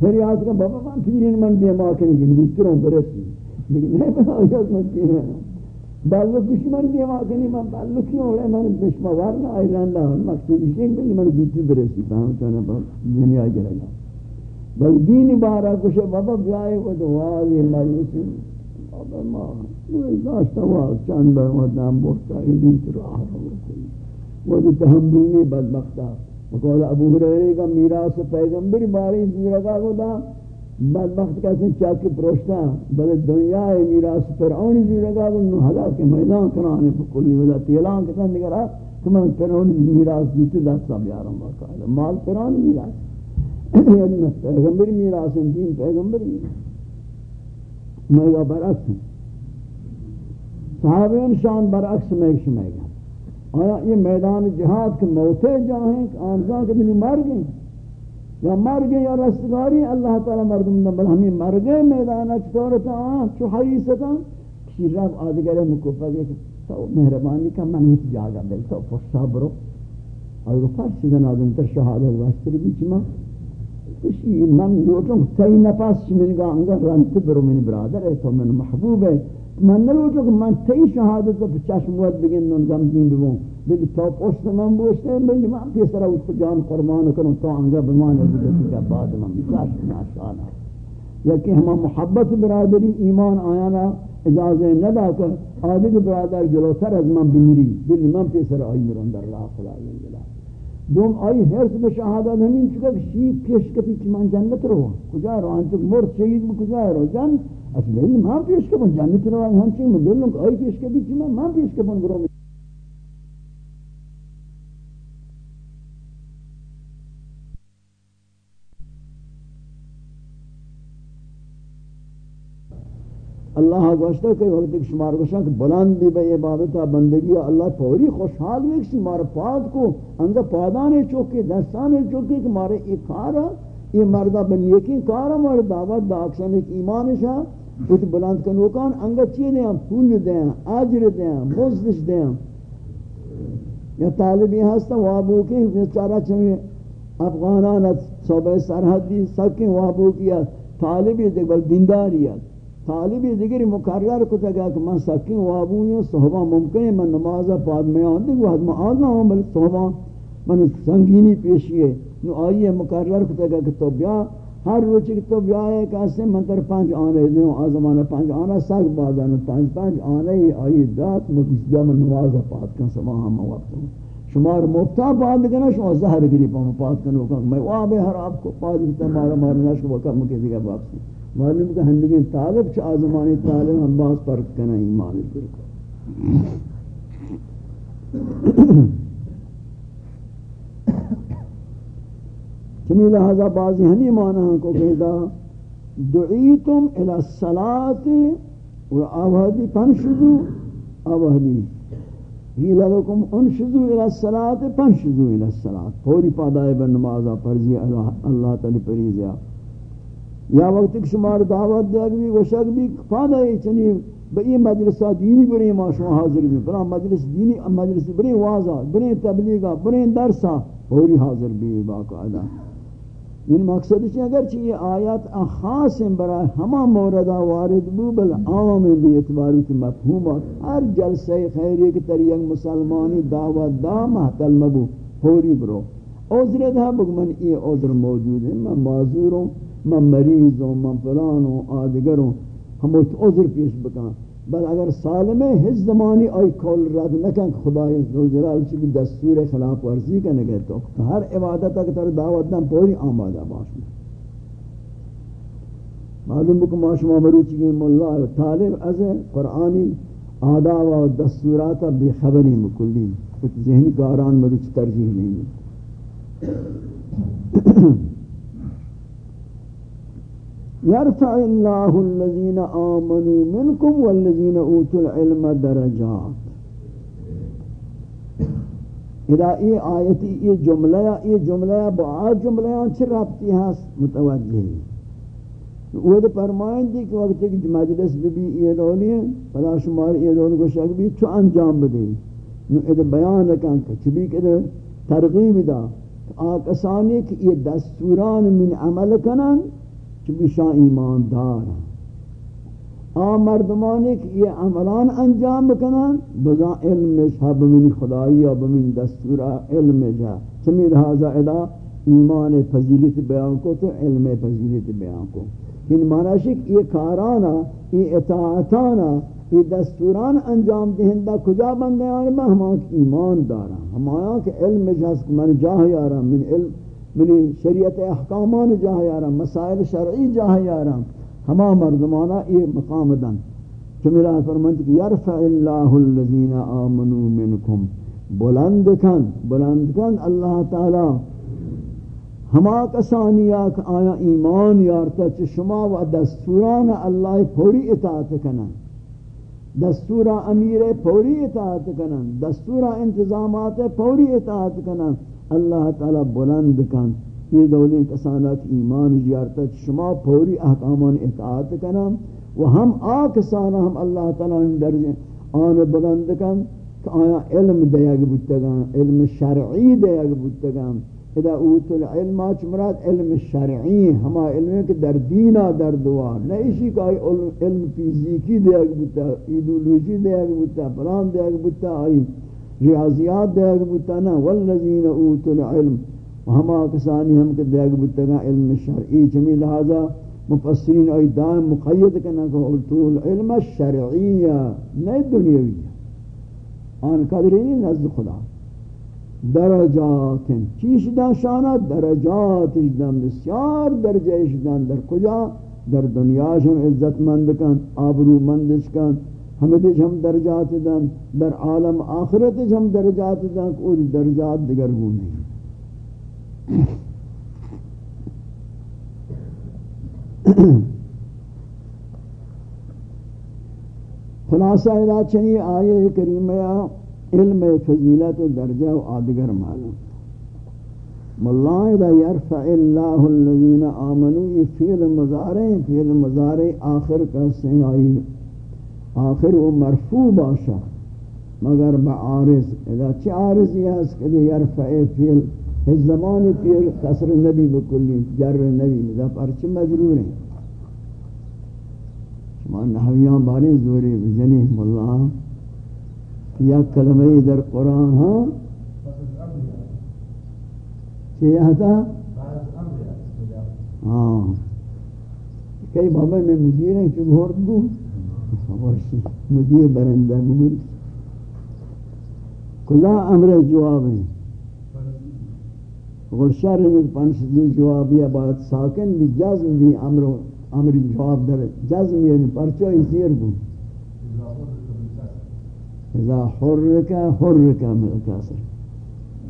پھر یاد کہ بابا من پیرین من دے ماں کنی کہ دوسروں برسی لیکن نہیں بنا یاد من پیرین بالو کشمن دیما کنی من بالو کیوں ہے من بشموار نہ ایران مقصود ہے کہ من دوتی برسی فهم چانا با دنیا گرگا بل دین بارا کش بابا بیائے و تو واضی مجلس بابا ما وہ داشتا واض چند بر مدام بورتا ایلین تو راہ رو کوئی وہ تو تحمل نہیں بدبختا وقال ابو حریرہ کا میراث پیغمبر باری زیرگا کو دا بدبخت کسی چاکی پروشتا بلے دنیا میراث فرعونی دی لگا نو ہلا کے میدان کرانے پر کلی ودا تیلان کسان نگرا کہ میں فرعونی میراث دیتے دستا بیارم باقاعدہ مال فرعونی میراث. یعنی پیغمبر میراث دین پیغمبر میراث میں گا برعکس. صحابین شان برعکس میں شمع گا آیا یہ میدان جہاد کے موتے جاہیں کہ آنزاں کے دنی مر گئے یا مر گئے یا رستگاری اللہ تعالی مردم دن بل ہمیں مر گئے میدان چطورتا آن، چو حیثتا کسی رب آدھگرے مکوفہ گئے تو مہربانی کا من ہوت جاگا بل، تو پشتا برو اور وہ فرش دن آدم تر شہادت واسطر بیچ ماں کسی من لوٹوں تی نفس من گا، انگا رنت برو من برادر ہے، تو من محبوب ہے۔ من نلوٹوں کہ من تی شہادت پر چشم ود بگن نون دین ببون بلی تو پشت من بوشتے بلی من پیسر کو جان قربان کروں تو انگا بمان ہے بلی کہ بعد من. چشم ناشانا یا کہ ہما محبت برادری ایمان آیانا اجازه ندا کر آدھے کے برادر جلوتر از من بمیری. بلی من پیسر آئی مرون در راہ خدای جلال دوم آئی حرس به شهادت همین چکا که شیب پیش کپی که من جنت رو. کجا رو؟ آنچه مرد شهید بو کجا رو؟ جن از بیلی من پیش کپن جنت رو همچین من بیلن که آئی پیش کپی که من من پیش کپن برو اللہ ہاں گوشتا کہ وقت ایک شمار گوشتا کہ بلند بھی بے عبادتا بندگی اللہ پوری خوشحال میں کسی مارا پاد کو انگا پادانے چوکے، دستانے چوکے کہ مارے ایک کارا یہ مردہ بن یقین کارا مارے دعوت دا اکسان ایک ایمان شاہ کچھ بلند کنوکان انگا چی دیں پول دیں آجر دیں مزدش دیں یا طالبی ہستا وابو کے بیچارہ چمی افغانان صوبہ سرحد دی سکیں وابو کیا طالبی دیکھ بل دینداریت طالبی دیگری مقرر کو تگا کہ من سکین وابوی صحبہ ممکن ہے من نماز پاد میں آن دیگو حد میں آگا ہوں بل صحبہ من سنگینی پیشی ہے نو آئیے مقرر کو تگا کہ تو بیا ہر روچی کہ تو بیا ہے کہ اسے من تر پانچ آنے دیوں آزمانہ پانچ آنا ساک بازانا پانچ پانچ آنے ہی آئی دات مکس بیا من نماز پاد کن سبا ہم وقت ہوں۔ شمار مفتا پاد کنا شما زہر گری پا پاد کنو کہ میں وابے ہر آپ کو پاد کتا مارا مارنا شما وقت مکہ دیگا واپسی معلوم کہ ہندگی طالب چھ آزمانی طالب ہم باز پر کنا ایمان پر چمی لہذا بعضی ہمی معنی ہاں کو کہتا دعیتم الى الصلاة و آوہدی پنشدو آوہدی ہی لکم انشدو الى الصلاة، پنشدو الى الصلاة۔ پوری پادائے بن نمازہ پرزی اللہ تعالی پریزیہ یا وقت کہ شمار دعوت دے گی وہ شک بھی فائدہ چنی بئی مجلسہ دینی بری ما شما حاضر بھی بنا مجلس دینی مجلس بری واضح، بری تبلیغہ بری درسہ پوری حاضر بھی باقاعدہ۔ ان مقصد ہے اگر چی یہ آیات خاص ہیں برای ہما موردہ وارد بو بل عام بھی اعتباری کی مفہومات ہر جلسہ خیری کی طریق مسلمانی دعوت دا محتل مبو پوری برو. عذر دا بگمن یہ عذر موجود ہے میں معذور ہوں من مریض ہوں من فلان ہوں آدگر ہوں ہم اس عذر پیش بکان بل اگر سالم ہز زمانی آئی کول رد نکن خدای ذوالجلال چکی دستور خلاف ورزی کا نگے تو ہر عبادت اگر تر دعوت دن پوری آمادہ باش. معلوم بکم آشما مروچی کی مولا طالب از قرآنی آداب و دستورات بے خبری مکلی. کچھ ذہنی کاران مروچ ترجیح نہیں يرفع الله الذين آمنوا منكم والذين أوتوا العلم درجات. إذا یہ آیتی یہ جملہ یہ جملہ بعض جملہ چھ رابطی ہے متوجہ وہ تو فرمائیں دی کہ وقت ایک مجلس بھی بھی یہ رونی ہے فلا شمار یہ رون کو شک بھی چو انجام بدے نو ادھر بیان کن کہ چبی کہ ترغیب دا. آکسانی کہ یہ دستوران من عمل کنن چونکہ شاہ ایماندار آ مردمانی کہ یہ عملان انجام بکنن، بزا علم شہب منی خدایی یا بمن دستورا علم جا۔ سمی لہذا ادا، ایمان فضیلت بیان کو تو علم فضیلت بیان کو۔ یعنی معنی شک یہ کارانا، یہ اطاعتانا، یہ دستوران انجام دہندہ کجا بندے آنے میں ہمان ایمان دارا ہمان کہ علم جہاز من جاہ یارا من علم بلی شریعت احکامان جاہ یارا مسائل شرعی جاہ یارا ہما مردمانا یہ مقام دن۔ چمیلہ فرمانت کہ یرفع اللہ الذین آمنوا منکم۔ بلند کن بلند کن اللہ تعالی۔ ہما کسانیا کہ آیا ایمان یارتا چھ شما و دستوران اللہ پوری اطاعت کنن۔ دستور امیر پوری اطاعت کنن۔ دستور انتظامات پوری اطاعت کنن۔ اللہ تعالی بلند کن. یہ دولی کسانات ایمان جیارتا شما پوری احکامان اطاعت کنن و ہم آکسانا ہم اللہ تعالی درجے آن بلند کن کہ آیا علم دیگ بودتگان علم شرعی دیگ بودتگان اذا اوت العلم اچ مراد علم شرعی، ہما علم کے در دینا در دعا نہیں کہ علم فزیکی دیگ بودتا ایدولوژی دیگ بودتا، پلان دیگ بودتا، آئی ریاضیات دیگ بودتا نا والذین اوت العلم ہما کسانی ہم کے دیگ بودتگان علم شرعی چمی لہذا مفسرین ای دائم مقید کرنا کہ طول علم شرعیہ نہیں دنیاوی آن قدری نزد خدا. درجات چیش دن شانا درجات دن بسیار درجه دن در کجا؟ در دنیاشم عزت مند کن آبرو مندش کن ہمیں دیش ہم درجات دن در عالم آخرت ہم درجات دن کوئی درجات دیگر ہو نہیں۔ خلاصہ ادا چنی آئے کریمہ علم فضیلت و درجہ و آدگر معلوم۔ ملائے دا یرفع اللہ الذین آمنوا، یہ فیل مزارے فیل مزارے آخر کا سیں آخر و مرفوع باشا مگر بعارض اذا چی عارض یہ ہے کہ یرفع فیل اس زمان پیر قصر نبی بکلی جر نبی. اذا پرچ مجرور ہیں شما نحویان بارے زوری بجنی ملہ یا کلمہ در قرآن ہاں کیا تھا ہاں کئی بابا میں مدیر ہیں چون گھور دوں مدیر برندہ مگر کلا امر جواب ہیں غلشار میں پانچ دن جواب یا بات ساکن بھی جازم بھی امر امر جواب در جازم یعنی پرچہ زیر بود اذا حرک حرک من الكاسر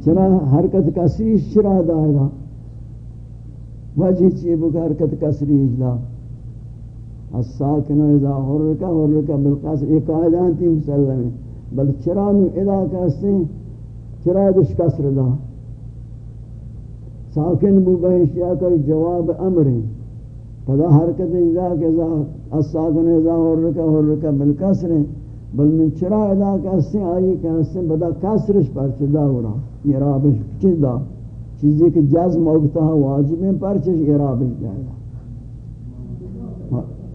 چرا حرکت کسری چرا دائرہ وجہ چیئے بکا حرکت کسری اجلا؟ الساکن اذا حرک حرک بالقاسر یہ قائدان تھی مسلم ہے بل چرا نو ادا کہستے ہیں؟ چرا دش کسر دا؟ ساکن بو بہشیا کوئی جواب امر ہے پدا حرکت اجلا کہ الساکن اذا حرک حرک بالقاسر ہے بل من چرا ادا کہتے ہیں؟ آئی کہتے ہیں، بدا کسرش پر چدا ہو رہا. یہ رابش چدا چیزی کہ جزم موقتا ہے، واجب ہے پر چش یہ رابش جائے گا.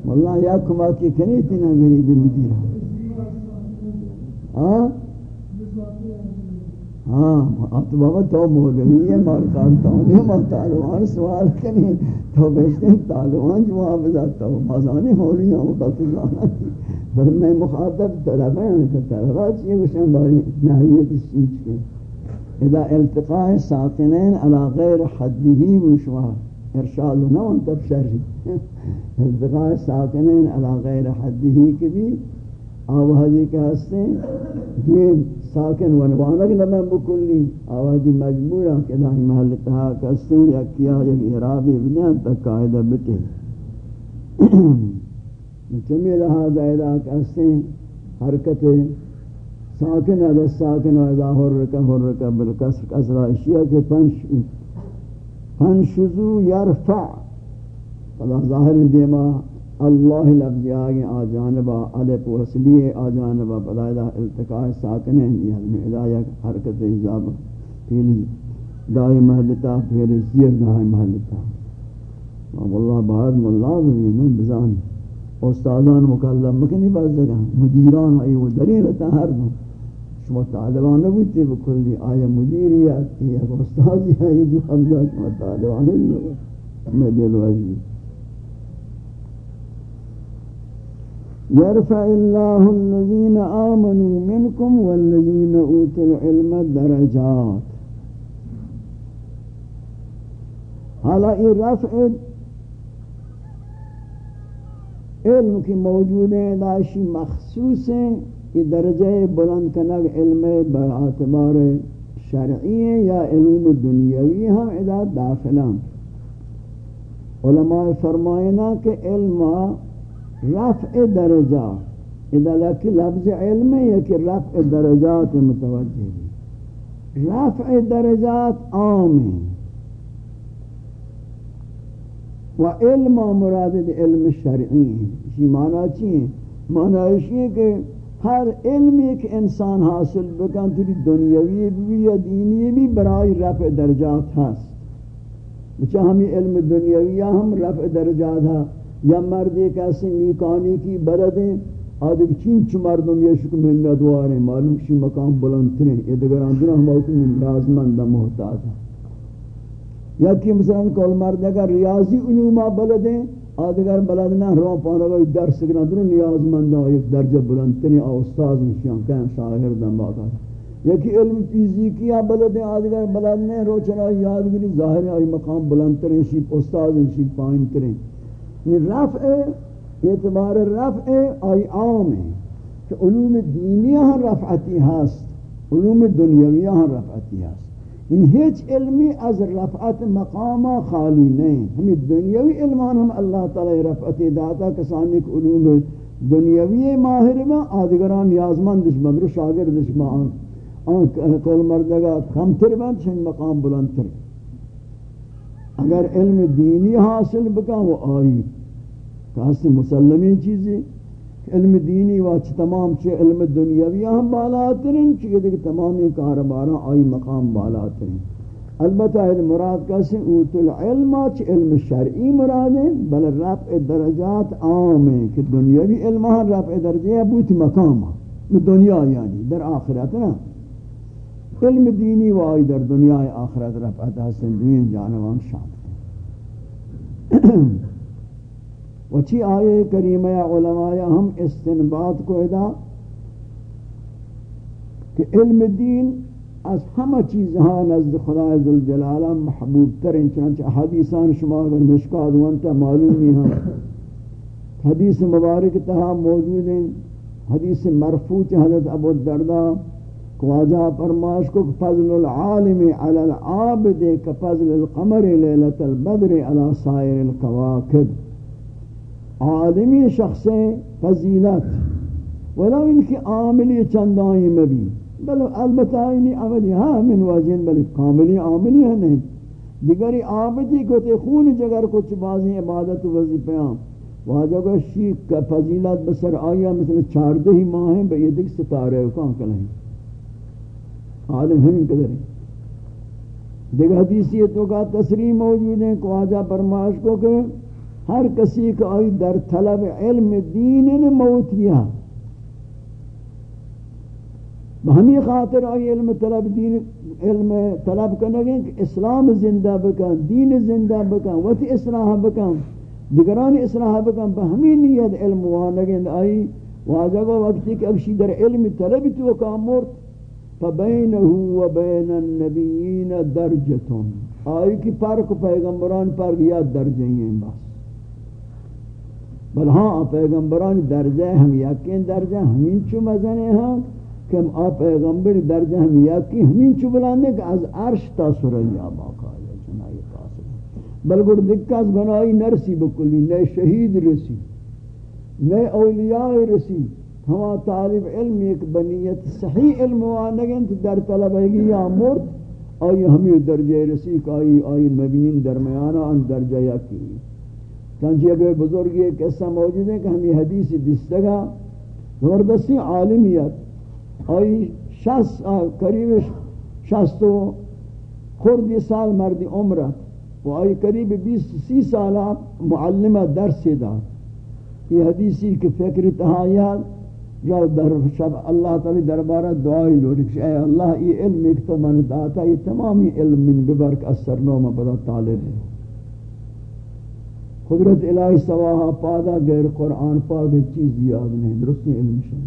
واللہ یا کما کی کنی تینا غریبی مدیرہ ہاں ہاں تو بابا تو مولوی ہے مار کارتا ہوں نہیں مار طالبان سوال کنی تو بیشتے ہیں، طالبان جواب ذاتا ہوں مازانی مولی ہوں بلکہ زانا تھی۔ بل میں مخاطب طلبہ ہیں کہ طلبہ چیئے گوشن، باری نحویت سیچ کے۔ اذا التقاء ساکنین على غیر حدہی وشوہ ارشاد نوان تب شرحی التقاء ساکنین على غیر حدہی کے بھی آوازی کے ہستے ہیں دوئے ساکن ونوانک نمان بکلی، آوازی مجبورا کہ دائی محل تحاک ہستے یا کیا یک عرابی بنیان تک قائدہ بتے چمی لہذا ادا کہتے ہیں حرکت ساکن ادا ساکن ادا حرکہ حرکہ بالکسر کسرہ اشیاء کے پنش پنشزو یرفع. فلا ظاہر دیما اللہ لفظ آگے آ جانبا علف وصلی آ جانبا فلا ادا التقاء ساکن ہے یہ حلم ادایہ حرکت حجاب پھر دائی محلتا پھر زیر دائی محلتا۔ واللہ بعد ملہ بھی بزانی استادان مکلم مکنی باز دگا مدیران ای و دلیلتا ہر دو۔ شما طالبان نبوتی بکلی آیا مدیریت یا استادی ہے جو حمدہ شما طالبان نبوتی میں دل وجبی يرفع الله الذين آمنوا منكم والذين أوتوا العلم درجات. حالا یہ رفع علم کی موجود ہیں داشی مخصوص ہیں، یہ درجہ بلند کنگ علم باعتبار شرعی ہیں یا علوم دنیاوی ہم ادا داخلہ علماء فرمائنا کہ علم رفع درجہ. اذا لك لفظ علم ہے کہ رفع درجات متوجہ بھی رفع درجات عام ہیں و علم مراد علم شرعی. ہیں اسی معنی چی چیئے معنی اسی ہے کہ ہر علم ایک انسان حاصل بکن تری دنیاوی بھی یا دینی بھی برای رفع درجات ہست بچہ ہمیں علم دنیاوی ہم رفع درجات ہاں یا مرد ایک ایسی میکانی کی بردیں آدھے چین چھ مردم یہ شکر من ندوارے معلوم کشی مقام بلند ترین یہ دگر اندرہ ہم وقت من نیازمندہ محتاج ہیں۔ یا کہ مثلا کول مرد اگر ریاضی علومہ بلدیں آدھگر بلد نہ رو پانا گئی درس کرنا درو نیازمندہ ایک درجہ بلند ترین استاذ نشیان، کہیں شاہر دن باقا یا کہ علم فیزیکیہ بلدیں آدھگر بلد نہیں رو چنا یادگری ظاہر ہے آئی مقام بلند ترین شیف استاذ شیف پائن ترین یہ رفع اعتبار رفع آئی عام ہے کہ علوم دینی ہاں رفعتی ہست علوم دنیاوی ہاں رفعتی ہست ان ہیچ علمی از رفعت مقام خالی نہیں ہمیں دنیاوی علمان ہم اللہ تعالی رفعتی داتا کسانی کہ علوم دنیاوی ماہر میں آدگران نیازمان دشمن رو شاگر دشمن، آن کل مردگا کمتر بند چھن مقام بلند بلندتر۔ اگر علم دینی حاصل بکا وہ آئی. کہاستے مسلمی چیزیں علم دینی واچ تمام چھ علم دنیاوی ہم بالاترین چھ دیکھ تمامی کارباراں آئی مقام بالاترین. البتہ علم مراد کسی اوت العلم چھ علم شرعی مراد ہے، بل رفع درجات عام ہیں کہ دنیاوی علم ہاں رفع درجے ہے بوت مقام ہاں. دنیا یعنی در آخرت نا. علم دینی و آئی در دنیا آخرت رفعت حسن دین جانوان شامل وچی آئے کریمہ علماء ہم استنباد کو ادا کہ علم دین از ہمہ چیزہاں نزد خدا عزالجلالہ محبوب ترین چنانچہ حدیثان شما اگر مشکاد وانتا معلومی ہاں حدیث مبارک تہا موجود ہیں، حدیث مرفوع حضرت ابو الدردہ واجہ فرماش کو فضل العالم علی العابد کفضل القمر لیلت البدر علی سائر القواقب عالمی شخص فضیلت. ولو ان کی عاملی چندائی مبی بل البتہ اینی عملی ہاں من واجین بل کاملی عاملی ہے نہیں. دیگری عابدی کو تے خون جگر کچھ بازی عبادت وظیفیاں واجہ کو شیخ کا فضیلت بسر آیا، مثل چاردہ ہی ماہ ہیں دیکھ ستارے کہاں کلہیں. عالم ہمیں قدر ہیں۔ دیکھ حدیثیتوں کا تصریح موجود ہے کہ واجہ کو کہ ہر کسی کا آئی در طلب علم دین نے موتیا ہمیں خاطر آئی علم طلب دین، علم طلب کرنے کہ اسلام زندہ بکن، دین زندہ بکن، وقت اصلاح بکن، دیگران اصلاح بکن، بہمی نیت علم وانگیں آئی واجہ کو وقتی کہ اگشی در علم طلب تو کام کامورت فبینه و بین النبیین درجتون آئی کی فرق پیغمبران پر یا درجہ ہیں بس. بل ہاں پیغمبران درجہ ہم یقین درجہ ہمیں چو مزنے ہیں کہ ہم آ پیغمبر درجہ ہم یقین ہمیں چو بلانے کہ از عرش تا سریا باقا ہے جنائی قاسم. بلگر دکاز بنائی نرسی بکلی، نئے شہید رسی، نئے اولیاء رسی ہما طالب علم ایک بنیت صحیح علم وانگن در طلب ہے گی یا مرد، آئی ہمیں درجہ رسی آئی آئی نبیین درمیانا ان درجہ یقین چنانچہ اگر بزرگی ایک قصہ موجود ہے کہ ہمیں حدیث دستگا زبردستی عالمیت۔ آئی شخص قریب شخص و خردی سال مردی عمرت و آئی قریب بیس سی سال معلمہ درس دا یہ حدیثی کہ فکر تحایات یا در شب اللہ تعالی دربارہ دعائی لوٹی کہ اے اللہ یہ علم ایک تو من داتا یہ تمامی علم من ببرک اثر نوم بدا طالب۔ ہے قدرت الہی سواہا پادا غیر قرآن پاک چیز یاد نہیں، درست نہیں علم شن۔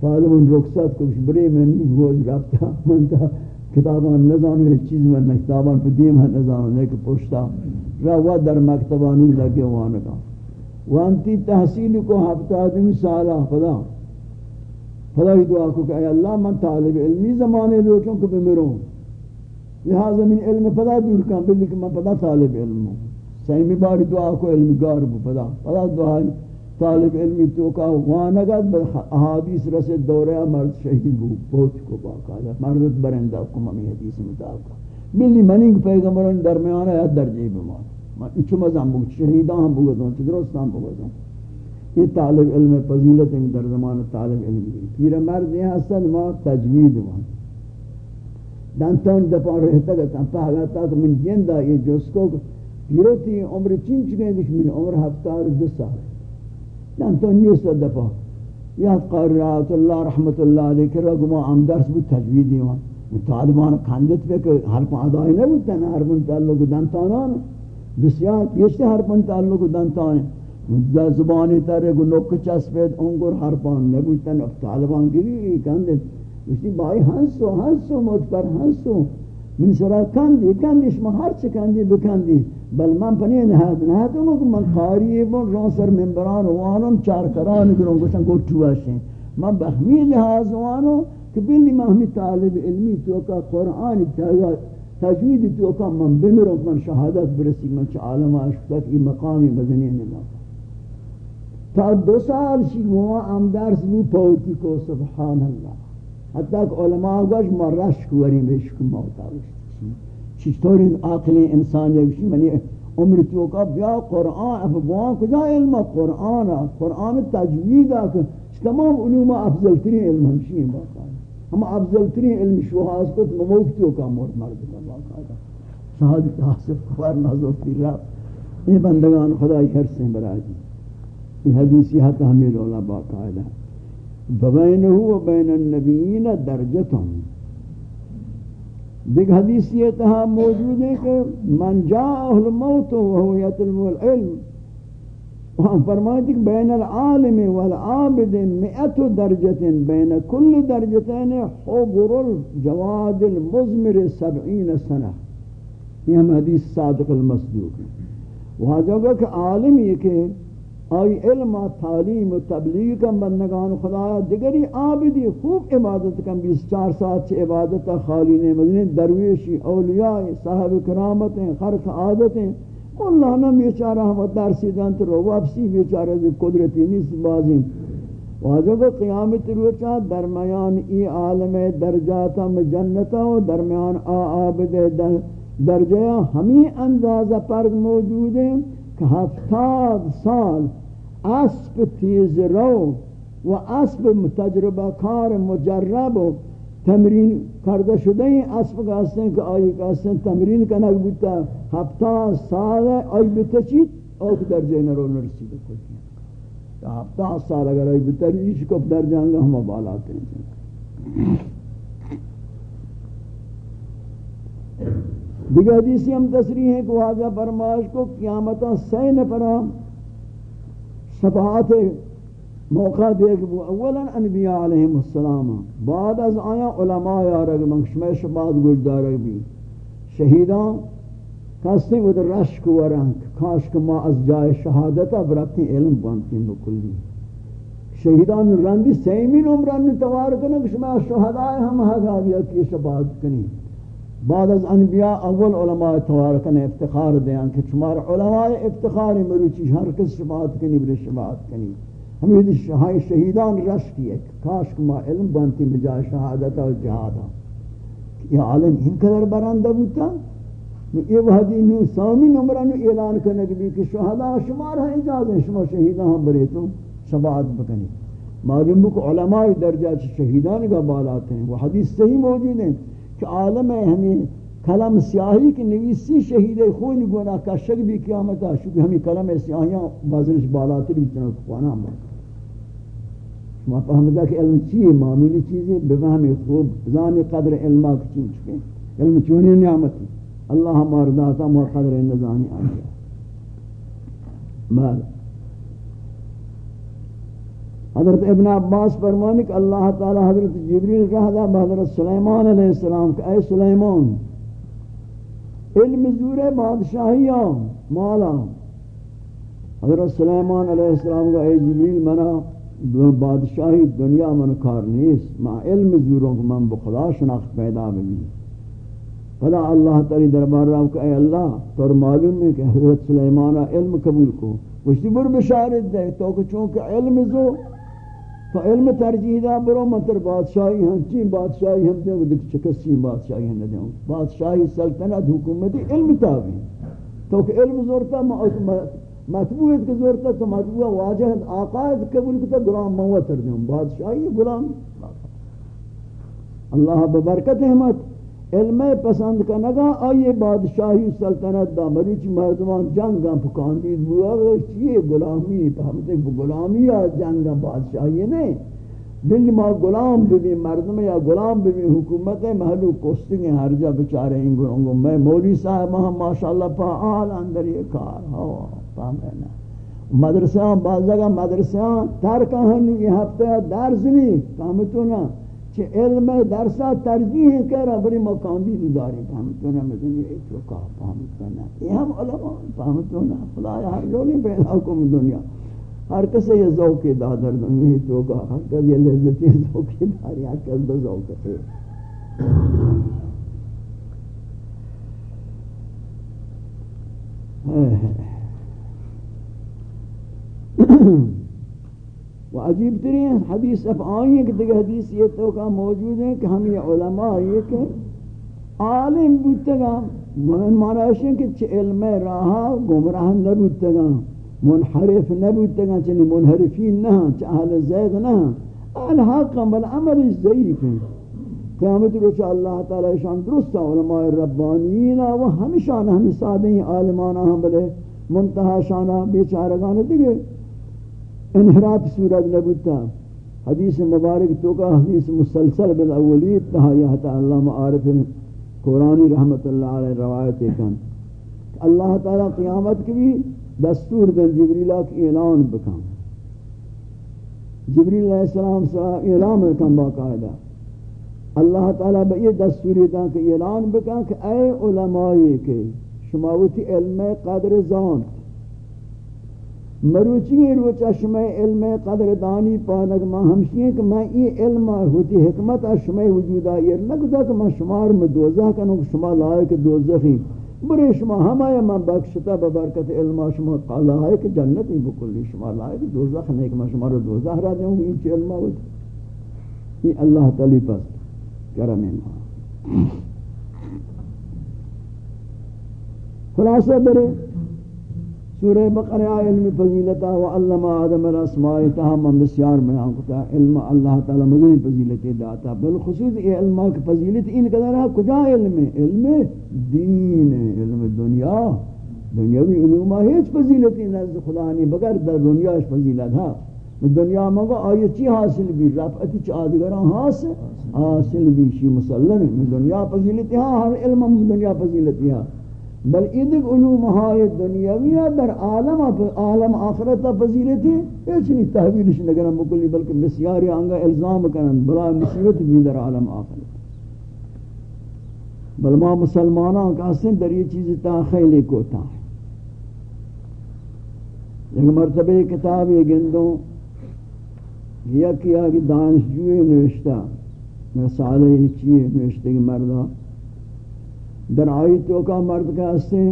پادا من رخصت کچھ برے میں نہیں گوش رابطہ منتا کتابان نظام ہے چیز میں نہ کتابان پہ دیم ہے نظام ہے کہ پوچھتا رہا در مکتبانی لگے وانگا۔ وانتی تحصیل کو ہفتہ آدمی سالہ پدا پدا ہی دعا کو کہ اے اللہ من طالب علمی زمانے لوٹوں کو بمروں لہذا من علم پدا دور کام بلی کہ من پدا طالب علم ہوں۔ سیمی باری دعا کو علم گار بو پدا پدا دعا طالب علمی تو کا وانگت احادیث رسد دورہ مرد شہید بو۔ پوچ کو باقاعدہ۔ مرد برندہ کو ممی حدیث مطابقہ ملی مننگ پیغمبران درمیان ہے، درجے بمان میں اچھو مزام بو شہیدان ہم بگزوں چدرست ہم بگزوں یہ طالب علم فضیلت ہے در زمان طالب علم بھی پیر مرد یہ حسن ما تجوید وان دانتون دپا رہتا گتا پہلا تاک من جندہ یہ جس کو پیروتی عمر چین چکے گش من عمر ہفتار دو سال۔ دانتون یہ دپا۔ یاد قرآت اللہ، رحمت اللہ علیہ، کہ رگما عام درس بود تجویدی وان طالبان کھاندت پہ کہ ہر پا آدائی نبودتا نا ہر پن تعلق دانتانان بسیار پیشتے ہر پن تعلق دانتان زبانی ترے گو نوک چسپید انگر حرپان نبوتن اف طالبان گری کندید اسی بائی ہنسو ہنسو موت پر ہنسو من سرا کندی کندی، شما ہر چی کندی بکندی. بل من پنی نهاد نهاد اونو من قاری بون رون سر منبران وانون چار کران گرون گوشن گو چواشن من بخمی لحاظ وانو کہ بلی من ہمی طالب علمی تو کا قرآن تجوید تو کا من بمروں من شہادت برسی، من چا عالم آشتا کی مقامی بزنی نماز تا دو سال شی موا ام درس بو پوتی کو سبحان اللہ حتی کہ علماء گوش ما رشک وریم بشک موتا چی طوری عقل انسان یکشی منی عمر تو کا بیا قرآن اب بوان کجا علم؟ قرآن قرآن تجوید کہ تمام علوم افضل ترین علم ہمشی ہیں باقا. ہم افضل ترین علم شوہاز کو مموک تو کا مورد مرد کا باقا شہادت حاصل خوار نظر فی رب. یہ بندگان خدای حرس ہیں برای یہ حدیثی حتی ہمیں لولا باقاعدہ. ببینہ و بین النبیین درجتم دیکھ حدیثی اتہا موجود ہے کہ من جاء الموت وهو يطلب العلم وہاں فرماتے کہ بین العالم والعابد مئت درجت بین کل درجتین حبر الجواد المزمر سبعین سنہ. یہ ہم حدیث صادق المصدوق ہے وہاں جو کہ عالم یہ کہ آئی علم و تعلیم و تبلیغ کم بندگان خدا دیگری عابدی خوب عبادت کم بیس چار سات چھ عبادت خالی نے مدنی درویشی اولیاء صاحب کرامتیں خرق عادتیں اللہ نہ بیچارہ ہم درسی دن تو رو واپسی، بیچارہ دی قدرتی نیست بازی واجب قیامت روچا درمیان ای عالم درجاتا جنتا و درمیان آ عابد درجہ ہمیں اندازہ پر موجود ہیں کہ ہفتاد سال اسب تیز رو و اسب تجربہ کار مجرب و تمرین کرده شده این اسب که هستن که آیی که هستن تمرین کنک بودتا هفتاد سال آیی بتچید او که در جای نرو نرسیده کنید هفتاد سال اگر آیی بتچید که در جانگا ہم بالات ہیں دیگر حدیثی ہم تصریح ہیں کہ واجہ فرماش کو قیامتا سی نفرہ شفاعت موقع دے کہ اولا انبیاء علیہم السلام بعد از آیا علماء یارگ منشمہ شفاعت گجدارگ بھی۔ شہیدان کستے وہ در رشک ورنک کاش کہ ما از جائے شہادتا برکتی علم بانتی بکلی۔ شہیدان رندی سیمین عمران توار کنک شما شہدائے ہم حقا گیا کی شفاعت کنی۔ بعد از انبیاء اول علماء توارکن افتخار دیان کہ شمار علماء افتخار مروچی ہر کس شفاعت کنی بر شفاعت کنی۔ ہمیں شہائی شہیدان رش کی ہے کاش کما علم بانتی بجائے شہادت اور جہادا یہ عالم ان قدر برندہ بوتا۔ یہ وحدی نو سامی نمبرانو اعلان کرنے کے کہ شہداء شمار ہیں اجازت ہیں شما شہیدان ہم برے تو شفاعت بکنی۔ معلوم کو علماء درجہ شہیدان کا بالات ہیں، وہ حدیث صحیح موجود ہیں۔ کہ عالم ہے ہمیں کلم سیاہی کی نویسی شہید خون گناہ کا شک بھی قیامت ہے چونکہ ہمیں کلم سیاہیاں بازرش بالاتر بھی چنہ کفانا ہم شما فهمدہ کہ علم چیئے معمولی چیزیں بفہمی خوب زانی قدر علمہ کی چین چکے۔ علم چونی نعمتی۔ اللہ مرداتا مو قدر نزانی آگیا مالا حضرت ابن عباس فرمانے کہ اللہ تعالی حضرت جبریل کہا دا حضرت سلیمان علیہ السلام کہ اے سلیمان، علم زور بادشاہیاں مالا حضرت سلیمان علیہ السلام کا اے جبریل منا بادشاہی دنیا من کار نیست ما علم زوروں کو من بخدا شناخت پیدا بھی فلا اللہ تعالی دربار رہا کہ اے اللہ تو معلوم ہے کہ حضرت سلیمان علم قبول کو۔ وشتی بر بشارت دے تو کہ چونکہ علم زو تو علم ترجیح دا برو منتر بادشاہی ہم، چین بادشاہی ہم دیں دیکھ چکسی بادشاہی ہم دیں بادشاہی سلطنت حکومتی علم تابی تو کہ علم زورتا مطبوعیت کے زورتا تو مطبوع واجہ آقائد قبول کتا گرام موتر دیں بادشاہی گرام اللہ ببرکت، احمد۔ علم پسند کنگا، آئیے بادشاہی سلطنت دا مریچ مردمان جنگا پکاندید بوا چیئے غلامی پہمتے غلامی یا جنگا بادشاہی نہیں دل ما غلام بھی مردم یا غلام بھی حکومت محلو کوستنگ ہر جا بچارے ہیں گرونگو میں مولی صاحب ہم ماشاءاللہ، پا آل اندر یہ کار۔ ہاں، ہوا فاہم رہنا مدرسیاں، بعض جگہ مدرسیاں ترکہ ہنی، یہ ہفتہ درز نہیں فاہمتو نا۔ کہ علم درسہ ترجیح ہے کہہ رہا بری مقام بھی داری فہمتو نا مدنی ایک وقع فہمتو نا یہ ہم علماء فہمتو نا خدای ہر جو نہیں پیدا کم دنیا. ہر کسی یہ ذوق دادر دنیا ہی تو گا ہر کسی یہ لذتی ذوق داری ہر کسی بذوق ہے Mm-hmm. و عجیب ترین حدیث اب آئی ہیں کہ دیکھ حدیث یہ تو کا موجود ہے کہ ہم یہ علماء یہ کہ عالم بودتگا معنی ہے کہ چھ علم راہا گمراہ نبودتگا منحرف نبودتگا چنی منحرفین نہ چھ اہل زیغ نہ۔ اہل حق بل عمل ضعیف ہیں۔ قیامت روچ اللہ تعالی شان درست علماء ربانیین و ہمیشان ہم سادیں عالمانہ ہم، بلے منتہا شانہ بیچارگان دیگے۔ انحراف صورت نبوتا حدیث مبارک تو کا حدیث مسلسل بالاولید تہا یہ اللہ معارف قرآنی رحمت اللہ علیہ روایت کن۔ اللہ تعالی قیامت کی بھی دستور دن جبریلہ کی اعلان بکن۔ جبریل علیہ السلام سے اعلان بکن باقاعدہ۔ اللہ تعالی بہ یہ دستور دن کہ اعلان بکن کہ اے علمائی کے شماوتی علم قدر زانت مروچی روچ اشمع علم قدر دانی پانک ما ہمشی ہیں کہ میں یہ علم ہوتی حکمت اشمع وجودہ یہ نگدا کہ میں شمار میں دوزہ کنوں کہ شما لائق دوزخی برے شما ہمایا میں بخشتا ببرکت علم شما لائق جنتی بکلی شما لائق دوزخ نہیں کہ میں شما رو دوزخ را دوں گی انچی علم ہوتی یہ اللہ تعالی پس کرم ما خلاصہ برے سورہ بقرہ علم فضیلتا و علم آدم الاسماء تہم بسیار میں آنکتا علم اللہ تعالی مزید فضیلت داتا بالخصوص یہ علم کی فضیلت ان قدر ہے، کجا علم ہے؟ علم دین ہے، علم دنیا۔ دنیاوی علوم ہیچ فضیلتی نزد خدا نہیں بگر در دنیا فضیلت ہے دنیا میں آئی چی حاصل بھی رفعتی چی آدگران حاصل حاصل بھی، شی مسلم ہے۔ دنیا فضیلتی ہاں ہر علم دنیا فضیلتی ہاں۔ بل ایدک علوم های دنیاوی در عالم عالم آخرت فضیلتی هیچ نہیں تحویلش نگرن بکلی بلکہ بسیاری آنگا الزام کنن برای مصیبت بھی در عالم آخرت. بل ما مسلمانان کا سن در یہ چیز تا خیلی کوتا ہے ایک مرتبہ کتاب یہ گندوں یہ کیا کہ دانش جوئے نوشتا میں سالہ یہ چیئے نوشتے کہ مردہ در آئی تو کا مرد کا اسے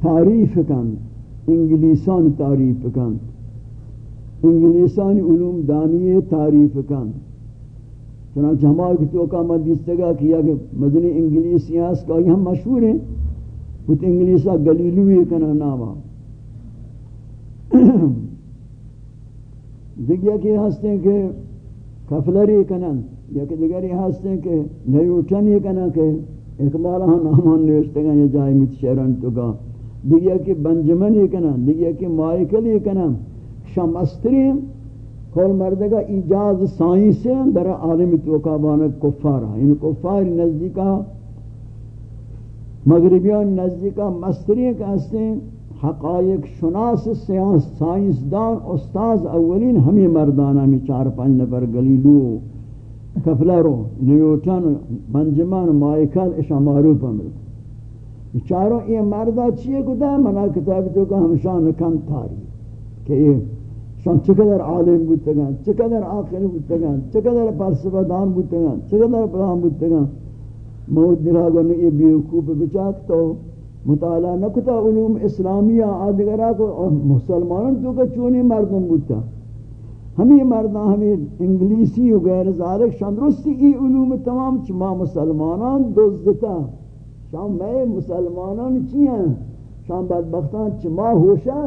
تعریف کن، انگلیسان تعریف کن۔ انگلیسانی علوم دانی تعریف کن۔ چنانچہ ہمارے کی تو کا مرد استگاہ کیا کہ مدنی انگلیسیاس کا یہ ہم مشہور ہیں کچھ انگلیسا گلیلوی کنا ناما دیگیا کہ ہستے ہیں کہ کفلری کنن یا کہ دیگری ہستے ہیں کہ نیوٹن یہ کہ اقبال ہاں نامان ہاں نوشتے گا یہ جائے مت شہران تو گا۔ دیگیا کہ بنجمن یہ کنا دیگیا کہ مائکل یہ کنا۔ شمستری کول مردگا، ایجاز سائنس در عالم توقابان کفار ہیں۔ ان کفار نزدیکا، مغربیان نزدیکا مستری کا ہستے حقائق شناس سائنس دان استاز اولین، ہمیں مردانہ میں چار پانچ نفر گلیلو۔ کفلرو نیوٹن بنجمان مائکل اشا معروف ہم چاروں یہ مردہ چیئے کو دا منا کتاب تو کہ ہم شان کم تاری. کہ یہ شان چقدر عالم بودتگان چقدر آخر بودتگان چقدر پرسفہ دان بودتگان چقدر پرام بودتگان موت دراغن یہ بیوکوب بچاک تو. مطالعہ نکتا، علوم اسلامیہ آدگرہ کو مسلمانوں تو کا چونی مردم بودتا ہمیں مردان ہمیں انگلیسی و غیر ذالک شندرستی ای علوم تمام چما مسلمانان دوزدتا شام میں مسلمانان چی ہیں؟ شام بدبختان چما ہوشا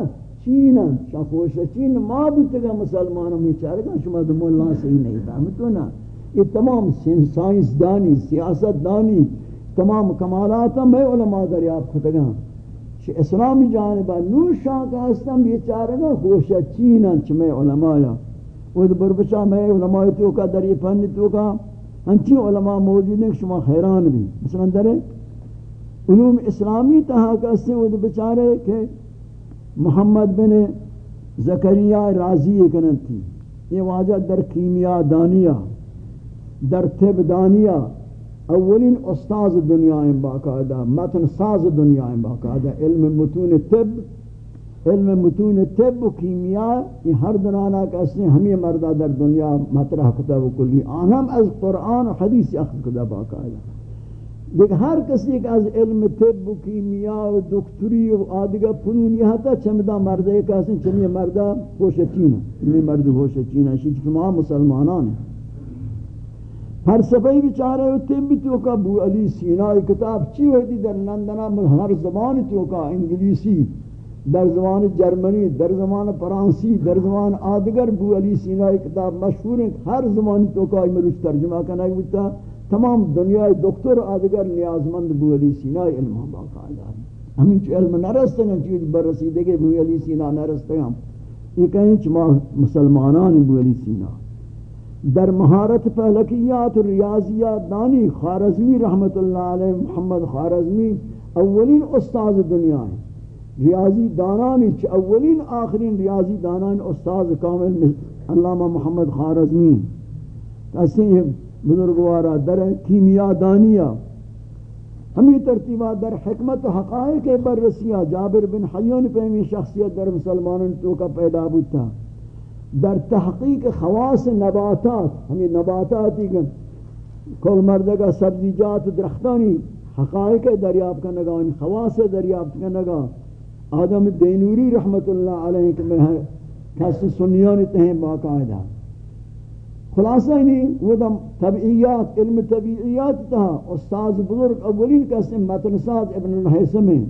چینن شام خوشا چین ما بودتا مسلمانان میں چارگا شما دو مولا صحیح نہیں فهمتو نا۔ یہ تمام سائنس دانی، سیاست دانی، تمام کمالات میں علماء دریافت کھتگاں چھ اسلامی جانبا نور شاہ کا ہستم بیچارگا خوشا چینن چھ میں علماء وہ بربچا میں علماء تو کا در یہ فن تو کا ہنچی علماء موجود ہیں شما حیران بھی مثلا در علوم اسلامی تہا کا سے وہ بیچارے کہ محمد بن زکریا راضی کنن تھی۔ یہ واجہ در کیمیا دانیہ، در طب دانیہ، اولین استاذ دنیا ہیں باقاعدہ، متن ساز دنیا ہیں باقاعدہ، علم متون طب علم متون طب و کیمیا، یہ ہر دنانا کا اس نے ہمیں مردہ در دنیا مطرح کتاب کلی، آن آنہم از قرآن و حدیث اخذ کتاب باقاعدہ دیکھ ہر کسی کا از علم طب و کیمیا و دکتری و آدھگا فنون یہاں تا چمدہ مردہ کا اس نے چمی مردہ ہوشچین ہے مرد ہوشچین ہے شیچ کما مسلمانان ہیں. فلسفی بیچارے ہوتے بھی تو کا بو علی سینا کتاب چی ہوتی در لندنا ہر زبان تو کا انگلیسی در زبان جرمنی، در زبان فرانسی، در زبان آدگر، بو علی سینا کتاب مشہور ہے ہر زبان تو کا مروش ترجمہ کرنا ہوتا تمام دنیا دکتر آدگر نیازمند بو علی سینا علم باقاعدہ ہمیں چو علم نرستے ہیں چیز برسیدے کہ بو علی سینا نرستے ہیں یہ کہیں چما مسلمانان بو علی سینا. در مہارت فلکیات، ریاضیات، دانی خارزمی رحمت اللہ علیہ محمد خارزمی اولین استاذ دنیا ہے ریاضی دانانی چھ اولین آخرین ریاضی دانان استاذ کامل علامہ محمد خارزمی کسی بزرگوارا در کیمیا دانیہ۔ ہمیں ترتیبہ در حکمت و حقائق بررسیہ جابر بن حیون پہمی شخصیت در مسلمانوں تو کا پیدا بودتا در تحقیق خواص نباتات، ہمیں نباتاتی کہ کل مردگا سبزیجات، درختانی حقائق دریافت کرنے گا خواص دریافت کرنے گا آدم دینوری رحمت اللہ علیہ کہ میں کسی سنیان تہیں باقاعدہ۔ خلاصہ نہیں وہ دم طبعیات، علم طبعیات تھا۔ استاذ بزرگ اولین کسی متنساز ابن الحسم ہیں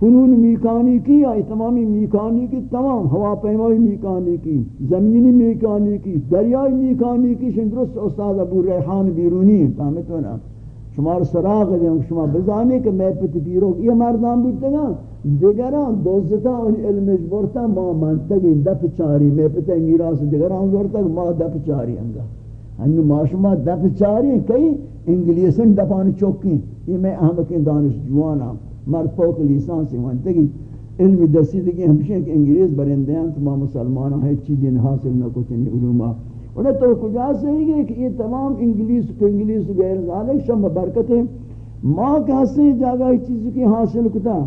فنون میکانیکی یا تمامی میکانیکی تمام ہوا پیمائی میکانیکی زمینی میکانیکی دریائی میکانیکی شندرست استاد ابو ریحان بیرونی ہیں فهمتو نا شما سراغ دیں، شما بزانے کہ میں پتی پیرو یہ مردان بودتا دیگران دوزتا ان علمش برتا ما منتگی دپ چاری، میں پتی میراس دیگران برتا ما دپ چاری انگا انو ما شما دپ چاری کئی، انگلیسن دپان چوکی۔ یہ میں احمد دانش جوانا مرد فوق لیسان سے وانتگی علم دستی دیگی ہمشہ کہ انگریز برندے ہیں، تو ما مسلمان ہیں چیز دین حاصل نہ کچھنی علومہ انہیں تو کجا سے ہی گئے کہ یہ تمام انگلیس کو انگلیس غیر ذالک شم برکت ہے ماں کہ ہستے جاگہ چیز کی حاصل کتا۔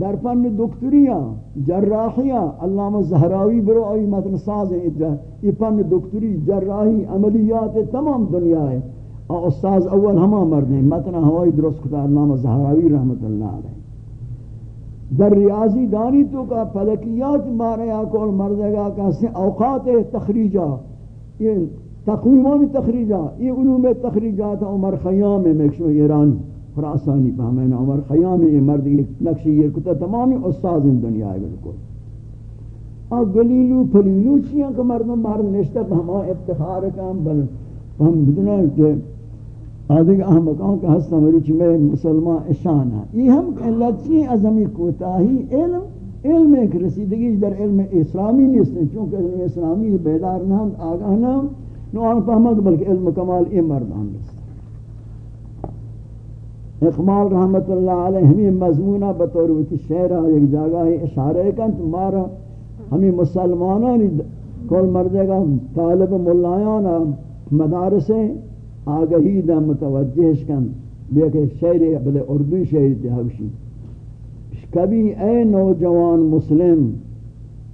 در فن دکتریہ جراحیہ علامہ زہراوی برو آئی متن ساز ہیں۔ یہ فن دکتری، جراحی عملیات تمام دنیا ہے۔ استاذ اول ہما مرد ہیں متنا ہوائی درست کتا، علامہ زہراوی رحمت اللہ علیہ۔ در ریاضی دانی تو کا فلکیات ماریا کول مردگا کا سے اوقات تخریجہ، یہ تقویمان تخریجہ، یہ علوم تخریجات عمر خیام میں مکشو ایرانی، خراسانی پہمین عمر خیام یہ مرد ایک نقشی، یہ کتا تمامی استاذ ان دنیا ہے بالکل۔ اور گلیلو پلیلو چیاں کہ مردم مرد نشتہ ہما افتخار کام بل ہم بدنا کہ آدھے اہم مقام کا ہستا مروچ میں مسلمان اشان ہے۔ یہ ہم علت لچی عظمی کوتاہی علم علم ایک رسیدگی در علم اسلامی نہیں ہے چونکہ علم اسلامی بیدار نہ ہم، آگاہ نہ ہم، نو آن فہمک بلکہ علم کمال یہ مردان نہیں اقمال رحمت اللہ علیہ ہمیں مضمونہ بطور ویتی شہرہ ایک جاگہ ہے اشارہ کن تو مارا ہمیں مسلمانانی کول مردے گا طالب ملایانا مدارسیں آگہی دا متوجہش کن بیا کہ شعر بلے اردو شعر تہوشی کبھی اے نوجوان مسلم،